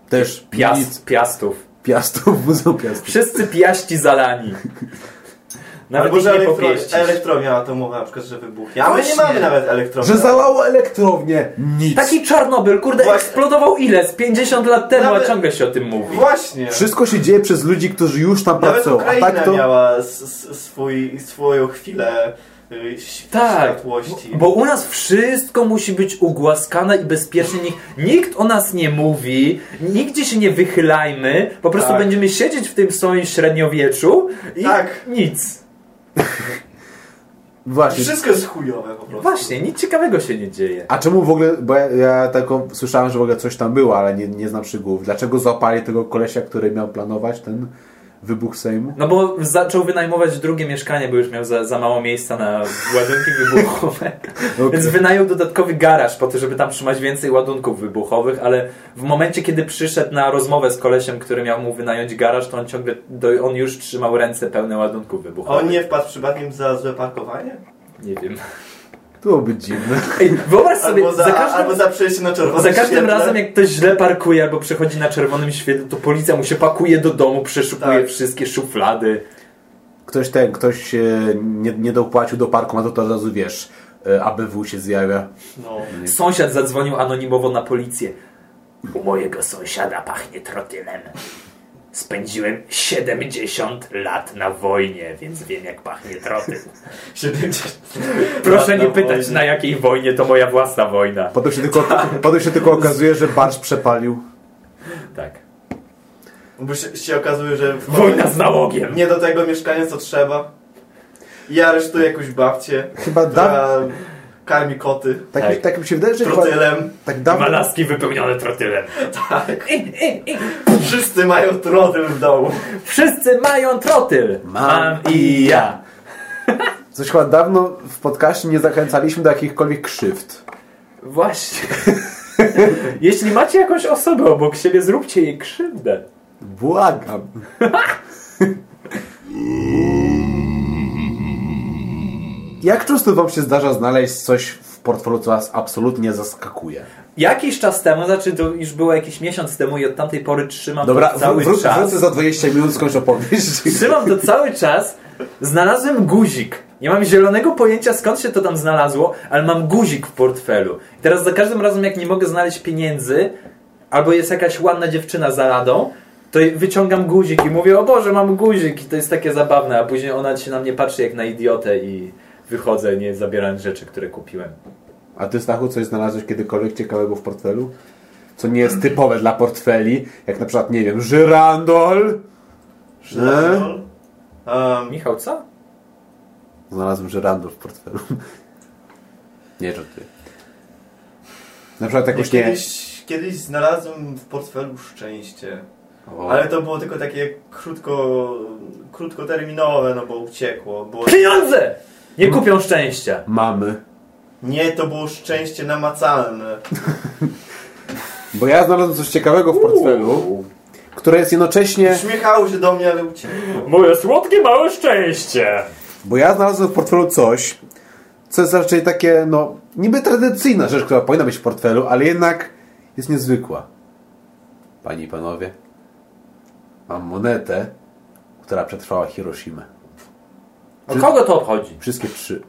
Też Piast, nic. piastów. Piastów, *laughs* Muzeum Piastów. Wszyscy piaści zalani. *laughs* Nawet Albo że nie elektro, elektrownia atomowa na przykład, że wybuchnie. A my nie mamy nawet elektrowni. Że zalało elektrownię. Nic. Taki Czarnobyl, kurde, Właśnie. eksplodował ile? Z 50 lat temu, Nawet- a ciągle się o tym mówi. Właśnie. Wszystko się dzieje przez ludzi, którzy już tam Nawet pracują. A Ukraina tak to... miała swój, swoją chwilę Tak, światłości. bo u nas wszystko musi być ugłaskane i bezpieczne. Nikt, nikt o nas nie mówi, nigdzie się nie wychylajmy. Po prostu Tak. będziemy siedzieć w tym swoim średniowieczu i Tak. nic. *laughs* Właśnie. Wszystko jest chujowe po prostu. Właśnie, nic ciekawego się nie dzieje. A czemu w ogóle, bo ja, ja tylko słyszałem, że w ogóle coś tam było, ale nie, nie znam szczegółów. Dlaczego złapali tego kolesia, który miał planować ten wybuch Sejmu? No bo zaczął wynajmować drugie mieszkanie, bo już miał za, za mało miejsca na ładunki wybuchowe. *laughs* Okej. Więc wynajął dodatkowy garaż po to, żeby tam trzymać więcej ładunków wybuchowych, ale w momencie, kiedy przyszedł na rozmowę z kolesiem, który miał mu wynająć garaż, to on ciągle, do, on już trzymał ręce pełne ładunków wybuchowych. on nie wpadł przypadkiem za złe parkowanie? Nie wiem. To byłoby dziwne. Ej, wyobraź sobie, Albo za, za każdym, albo za przejście na czerwono za każdym świetle. razem, jak ktoś źle parkuje albo przechodzi na czerwonym świetle, to policja mu się pakuje do domu, przeszukuje Tak. wszystkie szuflady. Ktoś ten, ktoś e, nie, nie dopłacił do parkomatu, to od razu wiesz, e, ABW się zjawia. No. Sąsiad zadzwonił anonimowo na policję. U mojego sąsiada pachnie trotylem. Spędziłem 70 lat na wojnie, więc wiem jak pachnie trotyl. *laughs* 70. Proszę nie na pytać wojnie. na jakiej wojnie, to moja własna wojna. Potem się tylko, potem się tylko okazuje, że barsz przepalił. Tak. Bo się, się okazuje, że w Wojna z nałogiem. nie do tego mieszkania co trzeba. I aresztuje jakąś babcię, Chyba da, która karmi koty tak, Tak. tak. mi się wydaje, że chyba, trotylem. tak dawno, laski wypełnione trotylem. Tak. Wszyscy mają trotyl w domu. Wszyscy mają trotyl. Mam i ja. coś chyba dawno w podcaście nie zachęcaliśmy do jakichkolwiek krzywd. Właśnie. *laughs* Jeśli macie jakąś osobę obok siebie, zróbcie jej krzywdę. Błagam. *laughs* Jak często wam się zdarza znaleźć coś w portfelu, co was absolutnie zaskakuje? Jakiś czas temu, znaczy to już było jakiś miesiąc temu i od tamtej pory trzymam Dobra, to cały wró- czas. wrócę za 20 minut, skończ opowieść. *laughs* Trzymam to cały czas. Znalazłem guzik. Nie mam zielonego pojęcia skąd się to tam znalazło, ale mam guzik w portfelu. I teraz za każdym razem jak nie mogę znaleźć pieniędzy, albo jest jakaś ładna dziewczyna za ladą, to wyciągam guzik i mówię, o Boże, mam guzik. I to jest takie zabawne, a później ona się na mnie patrzy jak na idiotę i wychodzę, nie zabierając rzeczy, które kupiłem. A ty, Stachu, coś znalazłeś kiedykolwiek ciekawego w portfelu? Co nie jest typowe dla portfeli, jak na przykład, nie wiem, żyrandol? Żyrandol. Um, Michał, co? Znalazłem żyrandol w portfelu. Nie żartuję. Na przykład jakoś nie... kiedyś, kiedyś znalazłem w portfelu szczęście. O. Ale to było tylko takie krótko, krótkoterminowe, no bo uciekło. Było... Pieniądze! Nie kupią szczęścia. Mamy. Nie, to było szczęście namacalne. Bo ja znalazłem coś ciekawego w portfelu, które jest jednocześnie... Uśmiechało się do mnie, ale uciekło. Moje słodkie małe szczęście. Bo ja znalazłem w portfelu coś, co jest raczej takie, no, niby tradycyjna rzecz, która powinna być w portfelu, ale jednak jest niezwykła. Panie i panowie, mam monetę, która przetrwała Hiroshimę. O kogo to obchodzi? Wszystkie trzy.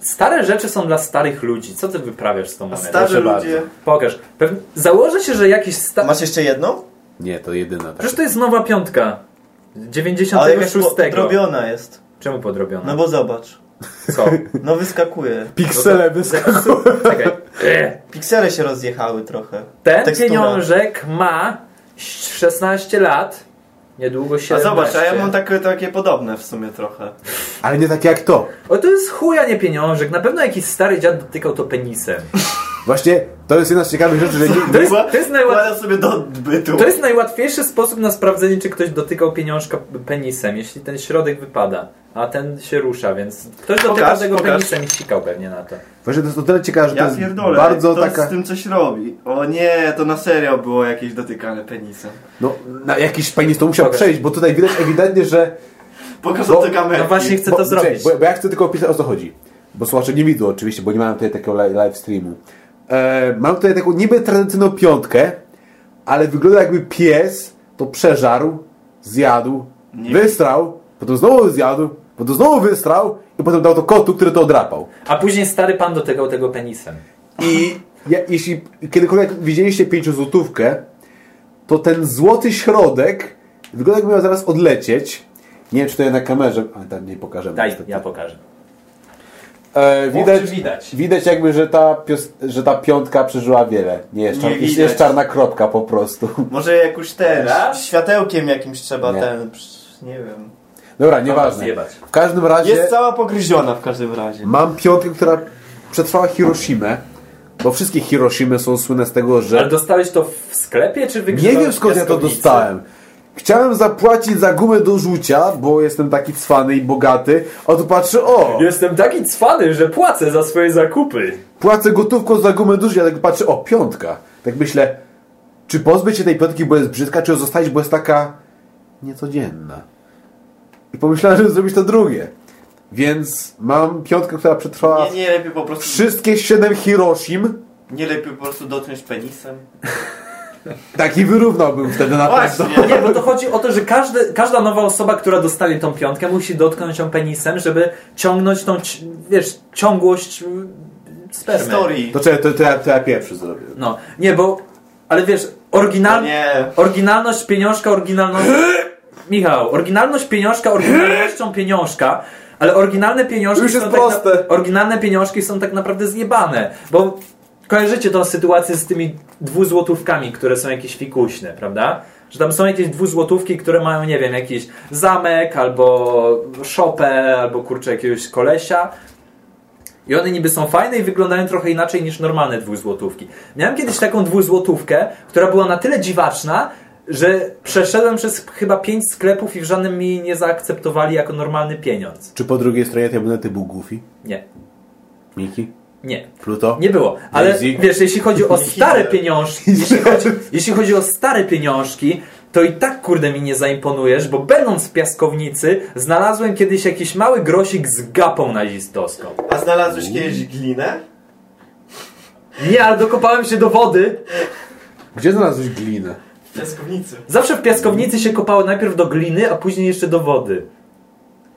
Stare rzeczy są dla starych ludzi. Co ty wyprawiasz z tą A monetą? starzy Proszę ludzie... Pokaż. Pewnie... Założę się, że jakiś sta... Masz jeszcze jedną? Nie, to jedyna. Tak. Przecież to jest nowa piątka. Ale 96. jakaś podrobiona jest. Czemu podrobiona? No bo zobacz. Co? *laughs* No wyskakuje. Piksele wyskakują. *laughs* Czekaj. Piksele się rozjechały trochę. Ten Tekstura. pieniążek ma 16 lat. Niedługo A 17. zobacz, a ja mam takie, takie podobne w sumie trochę. Ale nie tak jak to. O, to jest chuja, nie pieniążek. Na pewno jakiś stary dziad dotykał to penisem. *laughs* Właśnie, to jest jedna z ciekawych rzeczy, że nie, To jest, to jest, najłat... Sobie do odbytu. to jest najłatwiejszy sposób na sprawdzenie, czy ktoś dotykał pieniążka penisem, jeśli ten środek wypada. A ten się rusza, więc ktoś dotykał Pokaż, tego pokaż. penisem i ścikał pewnie na to. właśnie to jest o tyle ciekawe, że to Ja jest pierdolę, bardzo to taka... z tym coś robi. O nie, to na serio było jakieś dotykane penisem. No, na jakiś penis to musiał Pokaż. przejść, bo tutaj widać ewidentnie, że Pokaż Bo- do kamerki. no właśnie chcę bo, to zrobić. Bo, bo ja chcę tylko opisać o co chodzi. Bo słuchacze nie widzą oczywiście, bo nie mają tutaj takiego li- live streamu. E, mam tutaj taką niby tradycyjną piątkę, ale wygląda jakby pies to przeżarł, zjadł, Nie. wystrał, potem znowu zjadł, potem znowu wystrał i potem dał to kotu, który to odrapał. A później stary pan dotykał tego penisem. I ja, jeśli kiedykolwiek widzieliście pięciozłotówkę, to ten złoty środek wygląda jakby miał zaraz odlecieć. Nie wiem, czy to jest na kamerze, ale tam nie pokażemy. Daj, niestety. ja pokażę. E, widać, widać. widać jakby, że ta, pios- że ta piątka przeżyła wiele. Nie jest, Nie czar- widać. jest czarna kropka po prostu. Może jakoś ten, światełkiem jakimś trzeba Nie. ten, psz, nie wiem. Dobra, nieważne. W każdym razie Jest cała pogryziona w każdym razie. mam piątkę, która przetrwała Hiroshimę, bo wszystkie Hiroshimy są słynne z tego, że... Ale dostałeś to w sklepie, czy Nie wygrzebałeś wiem skąd ja to dostałem. Chciałem zapłacić za gumę do rzucia, bo jestem taki cwany i bogaty, a tu patrzę, o, Jestem taki cwany, że płacę za swoje zakupy. płacę gotówką za gumę do rzucia, tak patrzę, o, piątka. Tak myślę, czy pozbyć się tej piątki, bo jest brzydka, czy ją zostawić, bo jest taka niecodzienna. I pomyślałem, żeby zrobić to drugie. Więc mam piątkę, która przetrwała Nie, nie lepiej po prostu, wszystkie siedem Hiroshim. nie lepiej po prostu dotknąć penisem. *laughs* Taki wyrównałbym wtedy na pewno. Nie, bo to chodzi o to, że każdy, każda nowa osoba, która dostanie tą piątkę, musi dotknąć ją penisem, żeby ciągnąć tą, wiesz, ciągłość spermy. Historii. To czekaj, to, to, ja, to ja pierwszy zrobię. No, nie, bo, ale wiesz, No oryginal, nie. oryginalność pieniążka, oryginalność... *laughs* Michał, oryginalność pieniążka, oryginalnością *laughs* pieniążka, ale oryginalne pieniążki Już jest są tak proste. na, oryginalne pieniążki są tak naprawdę zjebane, bo kojarzycie tą sytuację z tymi dwuzłotówkami, które są jakieś fikuśne, prawda? Że tam są jakieś dwuzłotówki, które mają, nie wiem, jakiś zamek, albo szopę, albo kurczę jakiegoś kolesia. I one niby są fajne i wyglądają trochę inaczej niż normalne dwuzłotówki. Miałem kiedyś taką dwuzłotówkę, która była na tyle dziwaczna, że przeszedłem przez chyba pięć sklepów i w żadnym mi nie zaakceptowali jako normalny pieniądz. Czy po drugiej stronie tej monety był Goofy? Nie, Miki? nie. Pluto? Nie było. Ale Daisy? wiesz, jeśli chodzi o stare pieniążki, *laughs* jeśli chodzi, jeśli chodzi o stare pieniążki, to i tak kurde mi nie zaimponujesz, bo będąc w piaskownicy, znalazłem kiedyś jakiś mały grosik z gapą nazistowską. A znalazłeś kiedyś glinę? Nie, ale dokopałem się do wody. Gdzie znalazłeś glinę? W piaskownicy. Zawsze w piaskownicy się kopało najpierw do gliny, a później jeszcze do wody.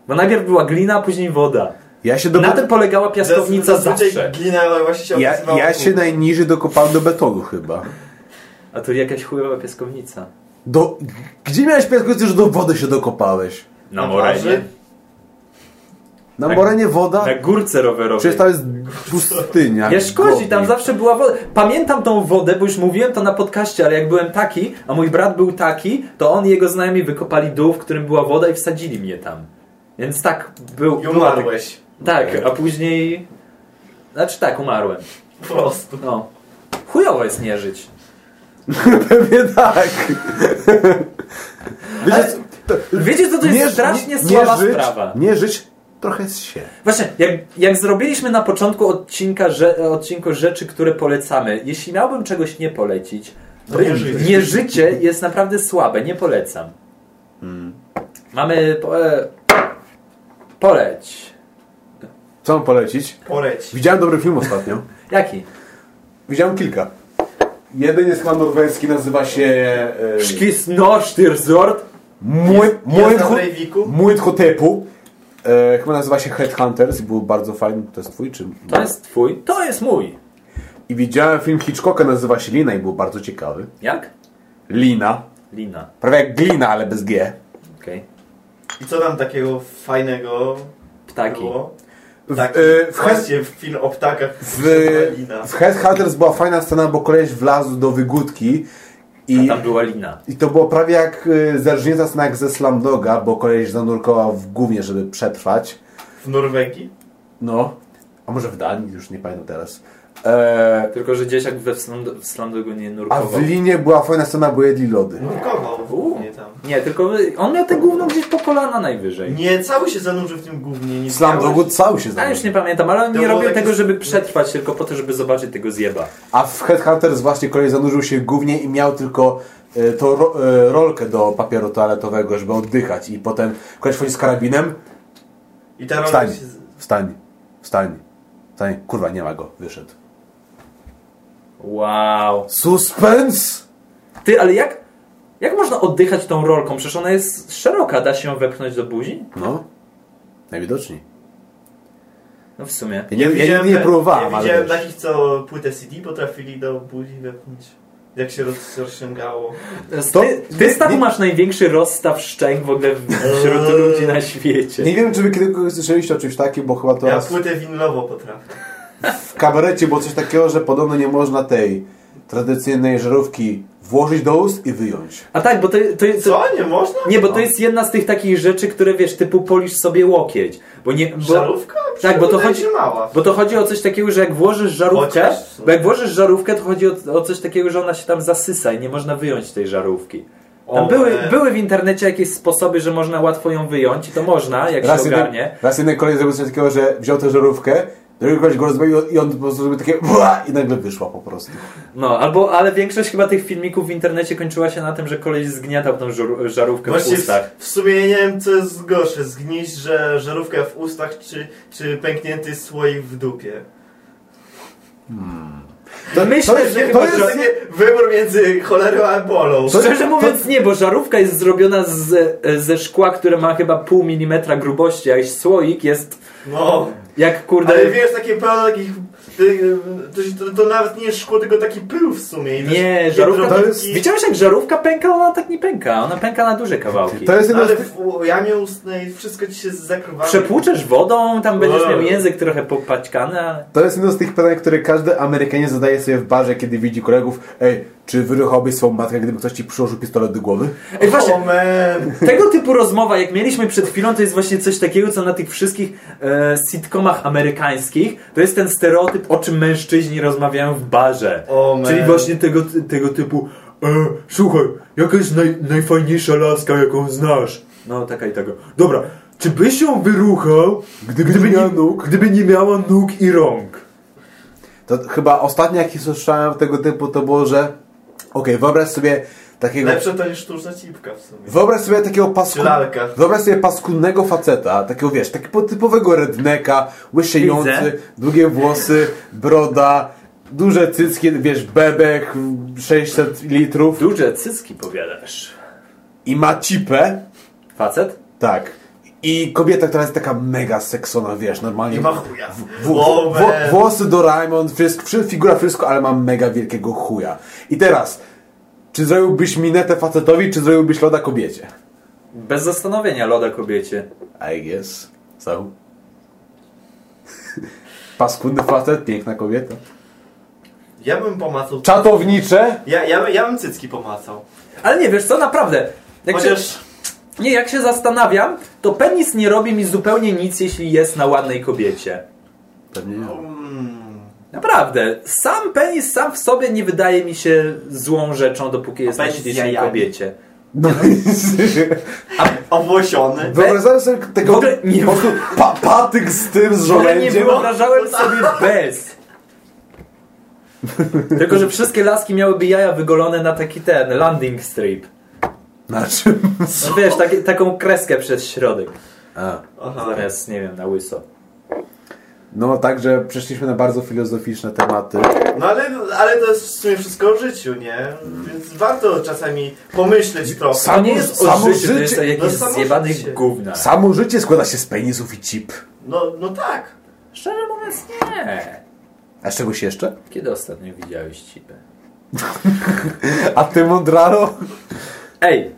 Bo najpierw była glina, a później woda. Ja się do... Na tym polegała piaskownica zawsze. glina właśnie się Ja, ja się najniżej dokopałem do betonu chyba. A to jakaś chujowa piaskownica. Do... Gdzie miałeś piaskownicę, że do wody się dokopałeś? Na Na Morenie. Na Tak. Morenie woda? Na górce rowerowej. Przecież tam jest pustynia. Nie szkodzi, tam zawsze była woda. Pamiętam tą wodę, bo już mówiłem to na podcaście, ale jak byłem taki, a mój brat był taki, to on i jego znajomi wykopali dół, w którym była woda i wsadzili mnie tam. Więc tak, był... I umarłeś. Tak, a później... Znaczy tak, umarłem. Po prostu. No. Chujowo jest nie żyć. *laughs* Pewnie tak. Wiecie, Ale- Wiecie co, to jest strasznie słaba żyć, sprawa. Nie żyć, trochę się. Właśnie, jak, jak zrobiliśmy na początku odcinka, że, odcinku rzeczy, które polecamy, jeśli miałbym czegoś nie polecić, to nie życie. nie życie jest naprawdę słabe, nie polecam. Mamy po, e, poleć. Co mam polecić? Poleć. Widziałem dobry film ostatnio. *laughs* Jaki? Widziałem kilka. Jeden jest chyba norweski, nazywa się... E, Szkis Norstyrzord. Mój, na Breiviku? Mój Hotepu. E, chyba nazywa się Headhunters i był bardzo fajny. To jest twój czy... To jest twój, to jest mój. I widziałem film Hitchcocka, nazywa się Lina i był bardzo ciekawy. Jak? Lina. Lina. Prawie jak glina, ale bez G. Okej. I co tam takiego fajnego Ptaki. było? W, Tak, e, w, head, właśnie film o ptakach w, Lina. w Headhunters była fajna scena, bo koleś wlazł do wygódki A i, tam była Lina. i to było prawie jak y, zerżnięta jak ze Slamdoga, bo koleś zanurkował w gównie, żeby przetrwać. W Norwegii? No. A może w Danii, już nie pamiętam teraz. E, Tylko, że dzieciak we Slamdo- w Slamdogu nie a nurkował. w Linie była fajna scena, bo jedli lody. Nurkował U. nie tam. Nie, tylko on miał te gówno gdzieś po kolana najwyżej. Nie, cały się zanurzył w tym gównie. Nie W Slamdogu widziałeś? cały się Ja zamknął. już nie pamiętam, ale on To nie robił tego, żeby przetrwać, tylko po to, żeby zobaczyć tego zjeba. A w Headhunters właśnie kolej zanurzył się w gównie i miał tylko e, tą ro, e, rolkę do papieru toaletowego, żeby oddychać. I potem koleś wchodzi z karabinem. I ta Wstań, się... wstań, wstań, wstań. Kurwa, nie ma go. Wyszedł. Wow. Suspens! Ty, ale jak, jak można oddychać tą rolką? Przecież ona jest szeroka, da się ją wepchnąć do buzi? No, najwidoczniej. No w sumie. Ja nie, ja nie próbowałem, Ja ale widziałem takich, co płytę CD potrafili do buzi wepchnąć. Jak się roz, rozciągało. To- Ty, ty Stachu, masz największy rozstaw szczęk w ogóle wśród ludzi na świecie. Nie wiem, czy wy kiedykolwiek słyszeliście o czymś takim, bo chyba to Ja raz płytę winylową potrafię. w kabarecie było coś takiego, że podobno nie można tej tradycyjnej żarówki włożyć do ust i wyjąć. A tak, bo to, to, to, Co? Nie można? Nie, bo to No. jest jedna z tych takich rzeczy, które wiesz, typu polisz sobie łokieć. Bo nie. Bo, Żarówka? Tak, bo to chodzi- mała. Bo to chodzi o coś takiego, że jak włożysz żarówkę, Chociaż- bo jak włożysz żarówkę, to chodzi o, o coś takiego, że ona się tam zasysa i nie można wyjąć tej żarówki. Tam były, były w internecie jakieś sposoby, że można łatwo ją wyjąć i to można, jak Raz się jeden, ogarnie. raz jeden koleś zrobił coś takiego, że wziął tę żarówkę, drugi koleś go rozbawił i on po prostu zrobił takie bła i nagle wyszła po prostu. No, albo, ale większość chyba tych filmików w internecie kończyła się na tym, że koleś zgniatał tą żar- żarówkę w Właśnie w, ustach. w sumie ja nie wiem co jest gorsze, zgniść że żarówkę w ustach czy, czy pęknięty słoik w dupie. To, Myślę, to jest, że to chyba jest, Właśnie wybór między cholerą a ebolą. To- Szczerze to- mówiąc nie, bo żarówka jest zrobiona z, ze szkła, które ma chyba pół milimetra grubości, a słoik jest No, jak kurde... ale wiesz, takie pełno takich... To, to, to nawet nie jest szkło, tylko taki pył w sumie. Nie, żarówka to jest... Widziałeś jak żarówka pęka? Ona tak nie pęka. Ona pęka na duże kawałki. to jest Ale w jamie ustnej wszystko ci się zakrywa. Przepłuczesz wodą, tam będziesz Eee. miał język trochę popaćkany, ale... to jest jedno z tych pytań, które każdy Amerykanie zadaje sobie w barze, kiedy widzi kolegów. Ej, czy wyruchałbyś swoją matkę, gdyby ktoś ci przyłożył pistolet do głowy? Ej, właśnie, O man. tego typu rozmowa, jak mieliśmy przed chwilą, to jest właśnie coś takiego, co na tych wszystkich e, sitcomach amerykańskich, to jest ten stereotyp, o czym mężczyźni rozmawiają w barze. Czyli właśnie tego, tego typu e, słuchaj, jaka jest naj, najfajniejsza laska, jaką znasz? No, taka i tego. Dobra, czy byś ją wyruchał, Gdyby nie miała nóg. gdyby nie miała nóg i rąk? To chyba ostatnie, jakie słyszałem tego typu, to było, że okej, wyobraź sobie takiego... Lepsze to niż sztuczna cipka w sumie. Wyobraź sobie takiego pasku... Czy lalka. Wyobraź sobie paskudnego faceta, takiego wiesz, takiego typowego redneka, łysiejący, Widzę. długie włosy, broda, duże cycki, wiesz, bebek, 600 litrów Duże cycki powiadasz. i ma cipę, Facet? tak. I kobieta, która jest taka mega seksona, wiesz, normalnie. Nie ma chuja. W, w, w, włosy do Raymond, wszystko, wszy- figura wszystko, ale ma mega wielkiego chuja. I teraz, czy zrobiłbyś minetę facetowi, czy zrobiłbyś loda kobiecie? Bez zastanowienia loda kobiecie. I guess. So. *laughs* Paskudny facet, piękna kobieta. Ja bym pomacał... Czatownicze? Ja, ja, ja bym cycki pomacał. Ale nie, wiesz co, naprawdę. Jak się, Chociaż... nie, jak się zastanawiam, to penis nie robi mi zupełnie nic, jeśli jest na ładnej kobiecie. Pewnie nie. Mm, Naprawdę. Sam penis sam w sobie nie wydaje mi się złą rzeczą, dopóki jest na jajami. kobiecie. No, Owłosiony. *laughs* Wyobrażam sobie tego W ogóle nie- pa, patyk z tym, z W ogóle nie żołędziem. wyobrażałem sobie bez. Tylko, że wszystkie laski miałyby jaja wygolone na taki ten landing strip. Na czym? No wiesz, taki, taką kreskę przez środek. A. Aha. Zamiast, nie wiem, na łyso. No także przeszliśmy na bardzo filozoficzne tematy. No ale, ale to jest w sumie wszystko o życiu, nie? Więc warto czasami pomyśleć trochę. To Samo- nie jest o samo życiu, to jest życie- jakichś no samo zjebanych życie. gównach. Samo życie składa się z penisów i cip. No, no tak. Szczerze mówiąc, nie. A z czegoś jeszcze? Kiedy ostatnio widziałeś cipę? *laughs* A ty mądralo? Ej,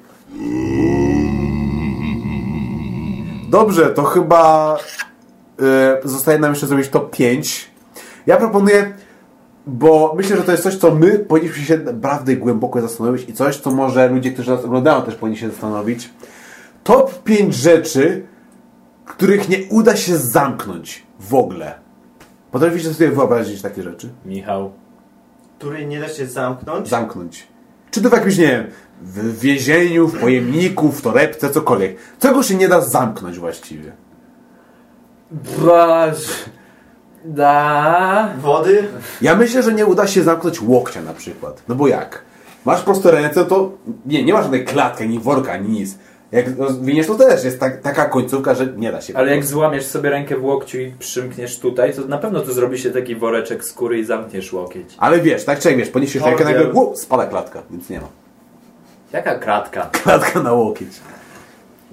Dobrze, to chyba zostaje nam jeszcze zrobić top 5. Ja proponuję, bo myślę, że to jest coś, co my powinniśmy się naprawdę głęboko zastanowić i coś, co może ludzie, którzy nas oglądają, też powinni się zastanowić. Top 5 rzeczy, których nie uda się zamknąć w ogóle. Potraficie sobie wyobrazić takie rzeczy? Michał. Której nie da się zamknąć. Zamknąć. Czy to w jakimś, nie wiem, w więzieniu, w pojemniku, w torebce, cokolwiek. Czego się nie da zamknąć właściwie? Baż. Da. Wody. Ja myślę, że nie uda się zamknąć łokcia na przykład. No bo jak? Masz proste ręce, to nie, nie masz żadnej klatki, ani worka, ani nic. Jak rozwiniesz, to też jest tak, taka końcówka, że nie da się. Ale jak złamiesz sobie rękę w łokciu i przymkniesz tutaj, to na pewno tu zrobi się taki woreczek skóry i zamkniesz łokieć. Ale wiesz, tak czy jak wiesz, poniesiesz rękę, nagle uu, spada klatka, więc nie ma. Jaka kratka? Klatka na łokieć.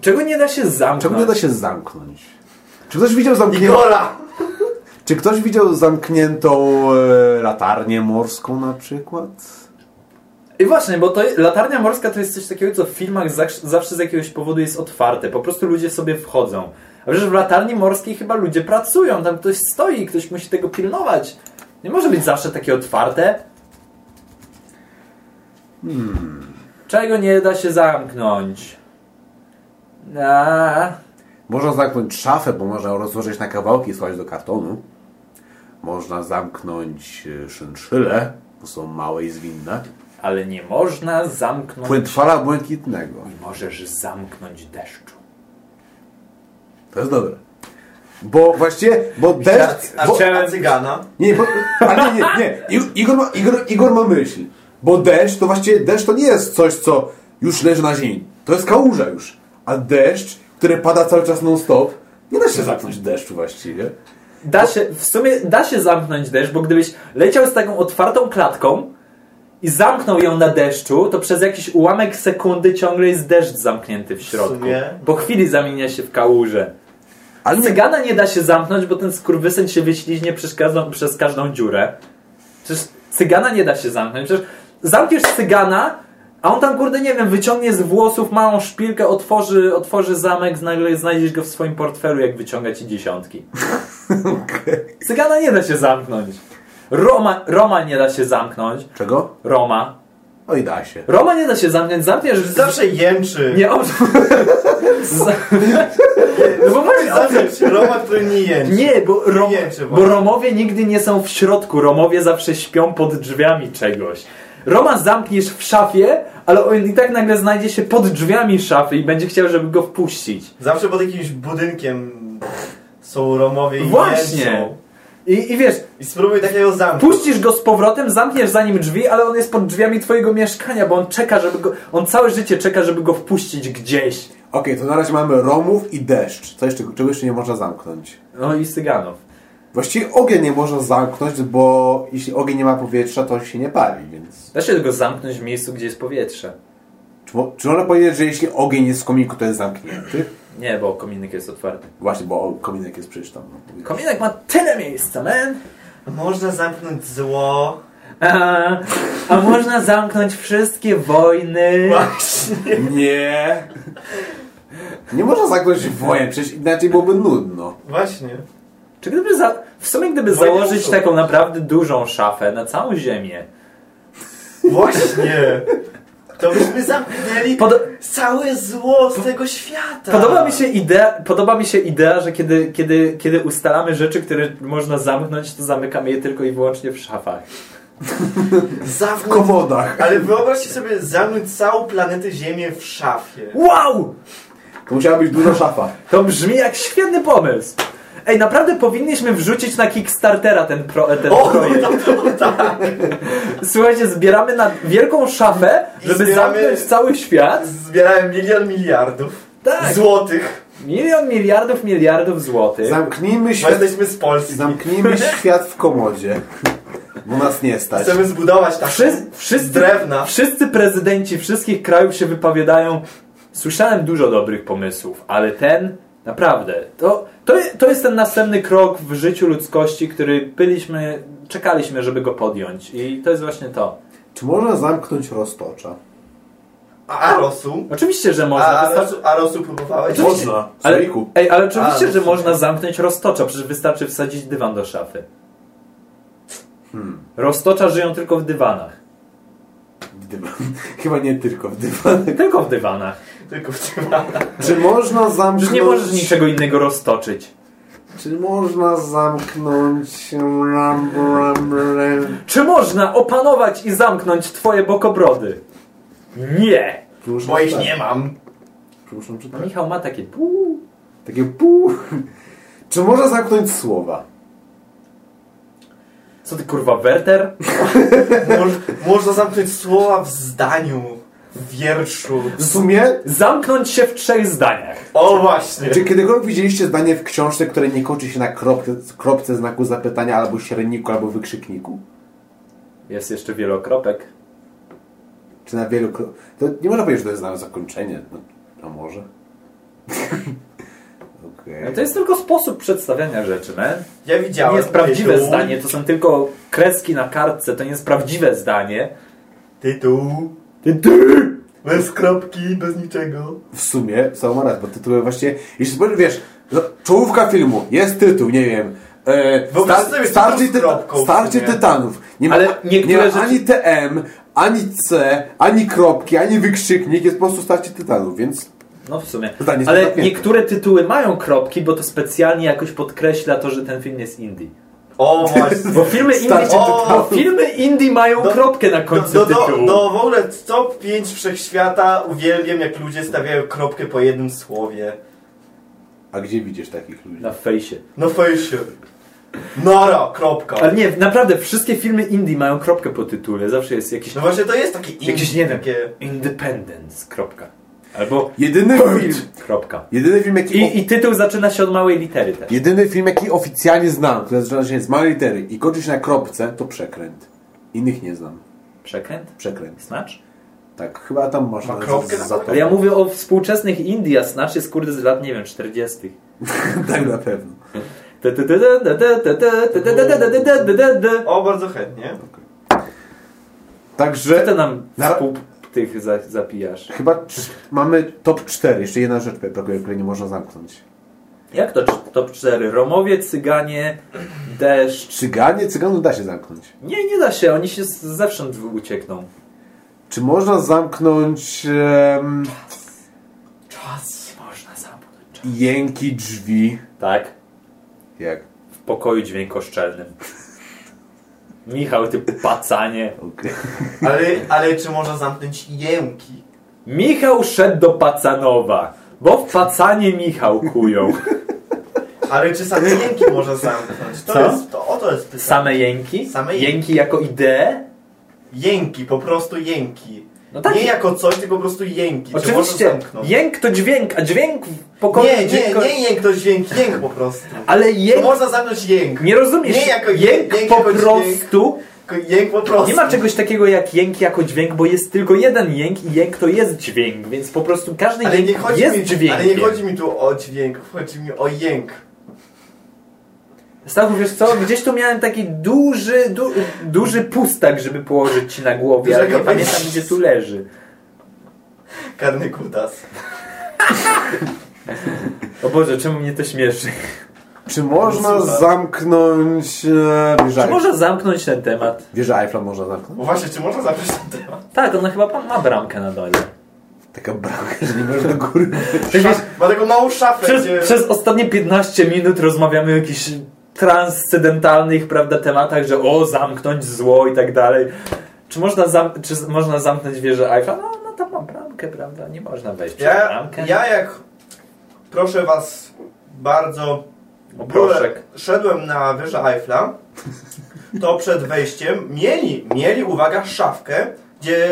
Czego nie da się zamknąć? Czego nie da się zamknąć? Czy ktoś widział zamkniętą... Igora! *laughs* Czy ktoś widział zamkniętą e, latarnię morską na przykład? I właśnie, bo to latarnia morska to jest coś takiego, co w filmach zawsze, z jakiegoś powodu jest otwarte. Po prostu ludzie sobie wchodzą. A przecież w latarni morskiej chyba ludzie pracują, tam ktoś stoi, ktoś musi tego pilnować. Nie może być zawsze takie otwarte. Czego nie da się zamknąć? A, Można zamknąć szafę, bo można rozłożyć na kawałki i schować do kartonu. Można zamknąć y, szynszyle, bo są małe i zwinne. ale nie można zamknąć. Płyntrwala błękitnego. Nie możesz zamknąć deszczu. To jest dobre. Bo właściwie, bo deszcz... A, Bo, a cygana? nie, bo, ale nie, nie, Igor ma, Igor, Igor ma myśl. Bo deszcz, to właściwie deszcz to nie jest coś, co już leży na ziemi. To jest kałuża już. A deszcz, który pada cały czas non-stop, nie da się zamknąć deszczu właściwie. Da się, w sumie da się zamknąć deszcz, bo gdybyś leciał z taką otwartą klatką i zamknął ją na deszczu, to przez jakiś ułamek sekundy ciągle jest deszcz zamknięty w środku. sumie. Po chwili zamienia się w kałużę. Ale Cygana nie da się zamknąć, bo ten skurwysyn się wyśliźnie przez każdą, przez każdą dziurę. Przecież cygana nie da się zamknąć. Przecież zamkniesz cygana, a on tam, kurde, nie wiem, wyciągnie z włosów małą szpilkę, otworzy, otworzy zamek, nagle znajdziesz go w swoim portfelu, jak wyciąga ci dziesiątki. *laughs* Cygana nie da się zamknąć. Roma, Roma nie da się zamknąć. Czego? Roma. Oj, da się. Roma nie da się zamknąć. Zamkniesz... Zawsze jęczy. Nie, on... No *laughs* bo. Zawsze Roma, który nie jęczy. Nie, bo, Rom, Jęczy, bo- Romowie nigdy nie są w środku. Romowie zawsze śpią pod drzwiami czegoś. Roma zamkniesz w szafie, ale on i tak nagle znajdzie się pod drzwiami szafy i będzie chciał, żeby go wpuścić. Zawsze pod jakimś budynkiem są Romowie i Właśnie. I, I wiesz, I spróbuj takiego zamknąć. puścisz go z powrotem, zamkniesz za nim drzwi, ale on jest pod drzwiami twojego mieszkania, bo on czeka, żeby go... On całe życie czeka, żeby go wpuścić gdzieś. Okej, to na razie mamy Romów i deszcz. Co jeszcze, czego jeszcze nie można zamknąć? No i Syganów. Właściwie ogień nie można zamknąć, bo jeśli ogień nie ma powietrza, to się nie pali, więc... Da się go zamknąć w miejscu, gdzie jest powietrze. Czy, mo- czy można powiedzieć, że jeśli ogień jest w kominku, to jest zamknięty? Nie, bo kominek jest otwarty. Właśnie, bo kominek jest przecież tam. No. Kominek ma tyle miejsca, man! Można zamknąć zło. A, a można zamknąć wszystkie wojny. Właśnie. Nie! Nie można zamknąć wojen, przecież inaczej byłoby nudno. Właśnie. Czy gdyby za, w sumie gdyby założyć taką naprawdę dużą szafę na całą ziemię. Właśnie. To byśmy zamknęli Pod, całe zło z tego świata. podoba, mi się idea, podoba mi się idea, że kiedy, kiedy, kiedy ustalamy rzeczy, które można zamknąć, to zamykamy je tylko i wyłącznie w szafach. W Zamknąć. komodach. Ale wyobraźcie sobie zamknąć całą planetę Ziemię w szafie. Wow! To musiała być duża szafa. To brzmi jak świetny pomysł. Ej, naprawdę powinniśmy wrzucić na Kickstartera ten, pro, ten O, projekt. *laughs* no to tak. Słuchajcie, zbieramy na wielką szafę, żeby zbieramy- zamknąć cały świat. Zbierałem milion miliardów Tak. złotych. Milion miliardów miliardów złotych. Zamknijmy świat, jesteśmy z Polski. zamknijmy *laughs* świat w komodzie. Bo nas nie stać. Chcemy zbudować taką Wszyscy, wszyscy, drewna. wszyscy prezydenci wszystkich krajów się wypowiadają. Słyszałem dużo dobrych pomysłów, ale ten naprawdę. To, to, to jest ten następny krok w życiu ludzkości, który byliśmy, czekaliśmy, żeby go podjąć. I to jest właśnie to. Czy można zamknąć roztocza? A Arosu? Oczywiście, że A można. Arosu, Wystarczy, Arosu próbowałeś? Oczywiście. Można. W ale, ej, ale oczywiście, A, no że w można zamknąć roztocza. Przecież wystarczy wsadzić dywan do szafy. Hmm. Roztocza żyją tylko w dywanach. W dywan. *laughs* Chyba nie tylko w dywan. Tylko w dywanach. Tylko w dywanach. Czy można zamknąć... Przecież nie możesz niczego innego roztoczyć. Czy można zamknąć... ram, ram, ram? Czy można opanować i zamknąć twoje bokobrody? Nie! Przypuszczam, Bo ich tak. nie mam. No tak. Michał ma takie pół. Takie pół... Czy można zamknąć słowa? Co ty kurwa, Werter? *laughs* Moż, można zamknąć słowa w zdaniu, wierszu. W sumie... Zamknąć się w trzech zdaniach. O właśnie. Czy kiedykolwiek widzieliście zdanie w książce, które nie kończy się na kropce, kropce znaku zapytania, albo średniku, albo wykrzykniku? Jest jeszcze wielokropek. Czy na wielu... kro- To nie można powiedzieć, że to jest na zakończenie. No, a może? *laughs* Okej. No to jest tylko sposób przedstawiania rzeczy, man. Ja To widziałem. nie jest prawdziwe zdanie, to są tylko kreski na kartce, to nie jest prawdziwe zdanie. Tytuł. Tytuł! Bez kropki, bez niczego. W sumie, całą raz, bo tytuły właśnie... Jeśli spojrzysz, wiesz, no, czołówka filmu, jest tytuł, nie wiem... E, star- starcie tyta- starcie tytanów. Nie ma, Ale nie ma rzeczy- ani TM, ani C, ani kropki, ani wykrzyknik, jest po prostu starcie tytanów, więc... No w sumie. Ale niektóre tytuły mają kropki, bo to specjalnie jakoś podkreśla to, że ten film jest indie. O, *laughs* właśnie. Bo filmy indie, o, filmy indie mają Do- kropkę na końcu do, do, tytułu. do w ogóle top 5 wszechświata uwielbiam jak ludzie stawiają kropkę po jednym słowie. A gdzie widzisz takich ludzi? Na fejsie. No fejsie. Nara, kropka. Ale nie, naprawdę, wszystkie filmy indie mają kropkę po tytule. Zawsze jest jakiś, No właśnie to jest takie jakiś nie wiem, takie... Independence, kropka. Albo Jedyny film, kropka. jedyny film, jaki... I, I tytuł zaczyna się od małej litery też. Jedyny film, jaki oficjalnie znam, który zaczyna się z małej litery i kończy się na kropce, to Przekręt. Innych nie znam. Przekręt? Przekręt. Snatch? Tak, chyba tam masz Ma na- kropkę za, to. Ale ja mówię o współczesnych Indii, a Snatch jest kurde z lat, nie wiem, 40. tak na pewno. O, bardzo chętnie. Co Także ty nam Na- tych za, zapijasz? chyba mamy top 4. Jeszcze jedna rzecz brakuje, której nie można zamknąć. Jak to top 4? Romowie, Cyganie, Deszcz. Cyganie? Cyganów da się zamknąć. Nie, nie da się, oni się zewsząd uciekną. Czy można zamknąć em, Czas. Można zamknąć. jęki drzwi? Tak, Jak? w pokoju dźwiękoszczelnym. Michał, ty pacanie. Okej. Ale, ale czy można zamknąć jęki? Michał szedł do Pacanowa, bo w Pacanie Michał kują. Ale czy same jęki można zamknąć? To Co? jest, to, o to jest pytanie. Same jęki? Same jęki. Jęki jako ideę? Jęki, po prostu jęki. No tak. Nie jako coś, tylko po prostu jęki. Oczywiście, jęk to dźwięk, a dźwięk pokoju Nie, nie, nie jęk to dźwięk, jęk po prostu. Ale To jęk... można zamknąć jęk. Nie rozumiesz, Nie jako jęk jęk po jako dźwięk. prostu... Tylko Jęk po prostu. Nie ma czegoś takiego jak jęk jako dźwięk, bo jest tylko jeden jęk i jęk to jest dźwięk, więc po prostu każdy ale jęk jest mi, dźwiękiem. ale nie chodzi mi tu o dźwięk, chodzi mi o jęk. Stachu, wiesz co, gdzieś tu miałem taki duży, du, duży pustak, żeby położyć ci na głowie, ale nie pamiętam gdzie tu leży. Karny kutas. O Boże, czemu mnie to śmieszy? Czy można zamknąć e, Czy może zamknąć ten temat? Wieżę Eiffla można zamknąć? Bo właśnie, czy można zamknąć ten temat? Tak, ona chyba ma bramkę na dole. Taka bramka, że nie możesz do góry. Tak Ma taką małą szafę, przez, gdzie... przez ostatnie 15 minut rozmawiamy o jakichś transcendentalnych, prawda, tematach, że o, zamknąć zło i tak dalej. Czy można, zam, czy można zamknąć wieżę Eiffla? No, no tam ma bramkę, prawda? Nie można wejść przez Ja, bramkę. ja jak proszę was bardzo O, proszek. szedłem na wieżę Eiffla, to przed wejściem mieli, mieli, uwaga, szafkę, gdzie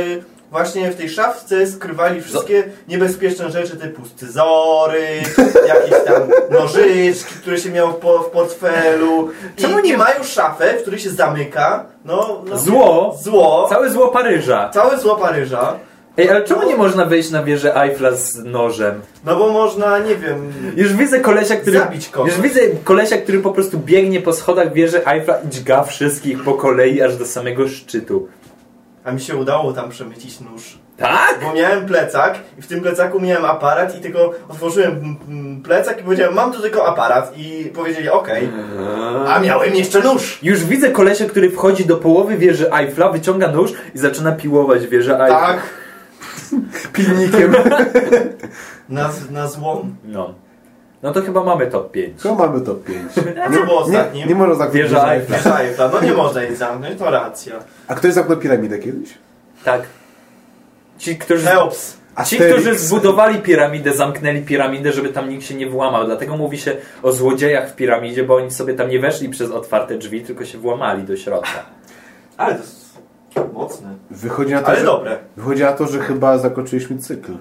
właśnie w tej szafce skrywali wszystkie niebezpieczne rzeczy typu scyzory, *laughs* jakieś tam nożyczki, które się miało w, po, w portfelu. Czemu nie- mają szafę, w której się zamyka, no, no Zło? zło, Całe zło Paryża. całe zło Paryża, Ej, ale czemu nie można wejść na wieżę Eiffla z nożem? no bo można, nie wiem, Już widzę kolesia, który... Zabić kogoś. Już widzę kolesia, który po prostu biegnie po schodach wieży Eiffla i dźga wszystkich po kolei aż do samego szczytu. A mi się udało tam przemycić nóż. Tak? Bo miałem plecak i w tym plecaku miałem aparat i tylko otworzyłem plecak i powiedziałem, mam tu tylko aparat i powiedzieli, okej. A miałem jeszcze nóż. Już widzę kolesia, który wchodzi do połowy wieży Eiffla, wyciąga nóż i zaczyna piłować wieżę Eiffla. Tak, *laughs* Pilnikiem. *laughs* na, na złom. No. No to chyba mamy top 5. Chyba mamy top 5. *laughs* A co było Nie, ostatnim? nie można zamknąć Wieża Eiffla. Wieża Eiffla. No nie można jej zamknąć, to racja. A ktoś zamknął piramidę kiedyś? Tak. Ci, którzy... Helps. Ci, którzy zbudowali piramidę, zamknęli piramidę, żeby tam nikt się nie włamał. Dlatego mówi się o złodziejach w piramidzie, bo oni sobie tam nie weszli przez otwarte drzwi, tylko się włamali do środka. Ale to jest mocne. Wychodzi na to, Ale że, dobre. wychodzi na to, że chyba zakończyliśmy cykl.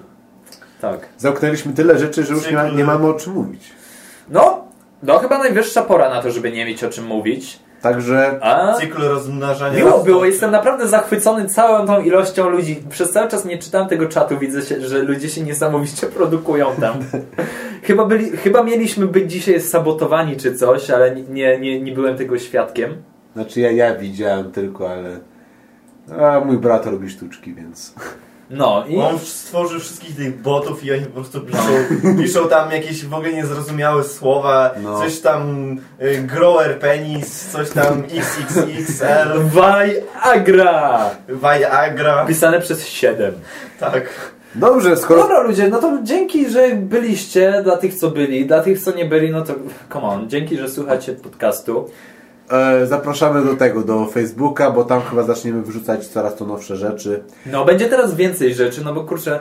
Tak. Zamknęliśmy tyle rzeczy, że już nie, ma, nie mamy o czym mówić. No, no chyba najwyższa pora na to, żeby nie mieć o czym mówić. Także A Cykl rozmnażania. miło było, roślin. jestem naprawdę zachwycony całą tą ilością ludzi. Przez cały czas nie czytam tego czatu, widzę, się, że ludzie się niesamowicie produkują tam. *laughs* chyba, byli, chyba mieliśmy być dzisiaj sabotowani czy coś, ale nie, nie, nie byłem tego świadkiem. Znaczy ja, ja widziałem tylko, ale A mój brat robi sztuczki, więc... No i... On stworzył wszystkich tych botów i oni po prostu piszą, piszą tam jakieś w ogóle niezrozumiałe słowa, No. coś tam y, grower penis, coś tam XXXL, Viagra! Viagra, Pisane przez 7. tak. Dobrze, skoro... Dobra ludzie, no to dzięki, że byliście, dla tych co byli, dla tych co nie byli, no to come on, dzięki, że słuchacie podcastu. E, zapraszamy do tego, do Facebooka, bo tam chyba zaczniemy wrzucać coraz to nowsze rzeczy. No będzie teraz więcej rzeczy, no bo kurczę,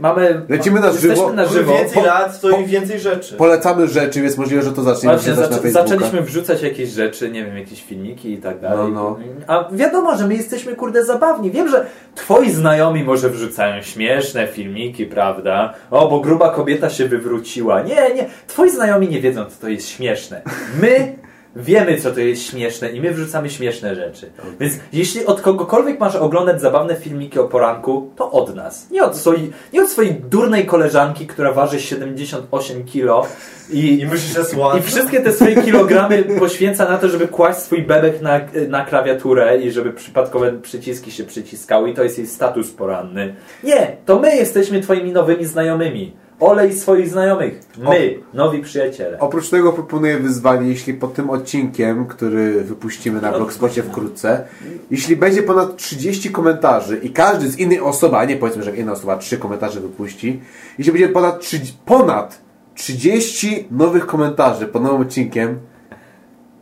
mamy... Lecimy na jesteśmy żywo. na Im żywo. więcej Po- lat, to po- im więcej rzeczy. Polecamy rzeczy, więc możliwe, że to zaczniemy Właśnie, wrzucać na zaczę, Facebooka. zaczęliśmy wrzucać jakieś rzeczy, nie wiem, jakieś filmiki i tak dalej. No, no. A wiadomo, że my jesteśmy kurde zabawni. Wiem, że twoi znajomi może wrzucają śmieszne filmiki, prawda? O, bo gruba kobieta się wywróciła. Nie, nie. Twoi znajomi nie wiedzą, co to jest śmieszne. My wiemy, co to jest śmieszne i my wrzucamy śmieszne rzeczy. Więc jeśli od kogokolwiek masz oglądać zabawne filmiki o poranku, to od nas. Nie od swojej, nie od swojej durnej koleżanki, która waży 78 kilo i, I myślisz, że słodko? i wszystkie te swoje kilogramy poświęca na to, żeby kłaść swój bebek na, na klawiaturę i żeby przypadkowe przyciski się przyciskały i to jest jej status poranny. Nie, to my jesteśmy twoimi nowymi znajomymi. Olej swoich znajomych. My, nowi przyjaciele. Oprócz tego proponuję wyzwanie, jeśli pod tym odcinkiem, który wypuścimy na Blogspocie wkrótce, jeśli będzie ponad 30 komentarzy i każdy z innej osoby, a nie powiedzmy, że inna osoba trzy komentarze wypuści, jeśli będzie ponad, 30, ponad 30 nowych komentarzy pod nowym odcinkiem,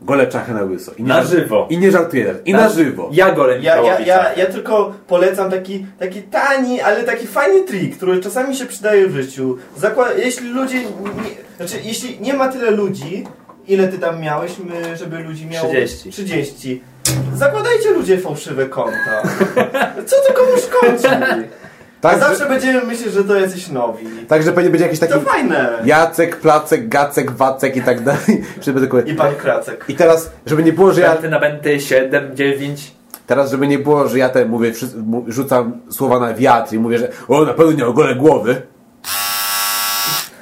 gole czachy na łyso. I nie Na żywo. I nie żartuję. I na, żywo. Ja golem Ja, ja, ja, ja tylko polecam taki, taki tani, ale taki fajny trik, który czasami się przydaje w życiu. Zakła jeśli ludzie, nie, znaczy jeśli nie ma tyle ludzi, ile ty tam miałeś, my, żeby ludzi miało 30. 30. Zakładajcie ludzie fałszywe konta. Co to komu szkodzi? Tak, zawsze że, będziemy myśleć, że to jacyś nowi. tak, że będzie, będzie jakiś taki To fajne. Jacek, Placek, Gacek, Wacek i tak dalej. *laughs* I pan Kracek. I teraz, żeby nie było, że ja... Benty na benty 7, 9. Teraz, żeby nie było, że ja ten mówię, rzucam słowa na wiatr i mówię, że o, na pewno nie ogolę głowy.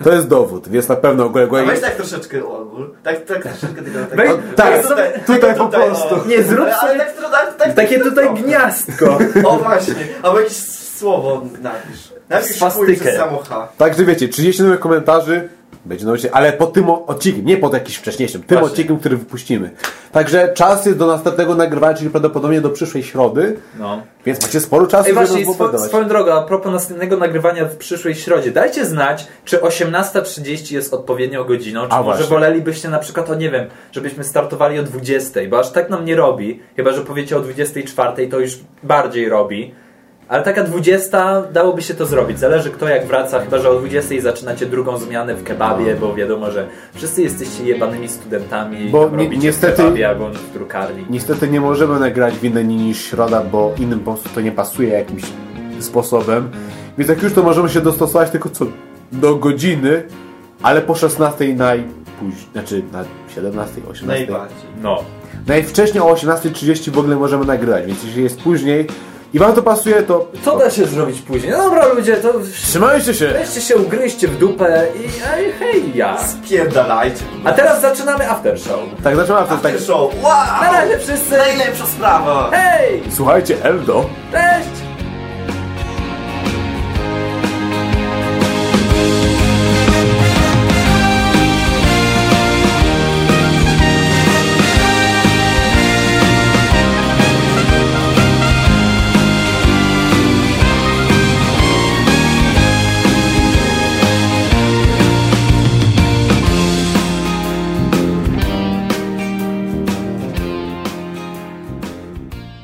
To jest dowód, więc na pewno A głowę. weź tak troszeczkę ogól. Tak, tak troszeczkę tego. Tak, Weź- O, tak, tutaj, tutaj po prostu. o. Nie, zrób sobie tak, tak, tak, takie tak tutaj gniazdko. O właśnie, albo jakieś słowo napisz. Napisz Swastykę. chuj przez samo H. Także wiecie, 30 nowych komentarzy będzie nowy, ale po tym odcinkiem, nie po jakimś wcześniejszym, tym Właśnie. odcinkiem, który wypuścimy. Także czas jest do następnego nagrywania, czyli prawdopodobnie do przyszłej środy, No. więc macie sporo czasu, Ej, żeby właśnie, nas swo, swoją drogą, a propos następnego nagrywania w przyszłej środzie, dajcie znać, czy 18.30 jest odpowiednią godziną, czy A, może właśnie. wolelibyście na przykład, o nie wiem, żebyśmy startowali o 20.00, bo aż tak nam nie robi, chyba, że powiecie o 24.00, to już bardziej robi. Ale taka 20 dałoby się to zrobić. Zależy kto jak wraca, chyba że o 20 zaczynacie drugą zmianę w kebabie, bo wiadomo, że wszyscy jesteście jebanymi studentami, Bo ni- niestety- w kebabie albo w drukarni. Niestety nie możemy nagrać w inne dni niż środa, bo innym po prostu to nie pasuje jakimś sposobem. Więc jak już to możemy się dostosować tylko co do godziny, ale po 16 najpóźniej, znaczy na 17, 18. Najbardziej. No. Najwcześniej o 18.30 w ogóle możemy nagrywać, więc jeśli jest później i wam to pasuje, to Co da się zrobić później? No dobra ludzie, to trzymajcie się! weźcie się, ugryźcie w dupę i ej, hej ja. Spierdalajcie. A teraz zaczynamy after show. Tak, zaczynamy to tak. After show. Wow! Na razie wszyscy. Najlepsza sprawa! Hej! Słuchajcie, Eldo. Cześć!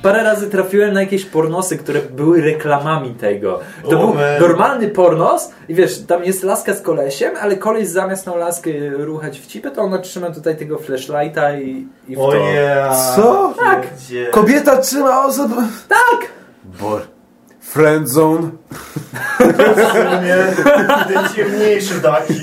Parę razy trafiłem na jakieś pornosy, które były reklamami tego. To O, był man. normalny pornos i wiesz, tam jest laska z kolesiem, ale koleś zamiast tą laskę ruchać w cipę, to ona trzyma tutaj tego flashlighta i, i w O to. yeah. Co? Tak. Kobieta trzyma osobę. Tak! Bor. Friendzone. Nie, ten ciemniejszy taki.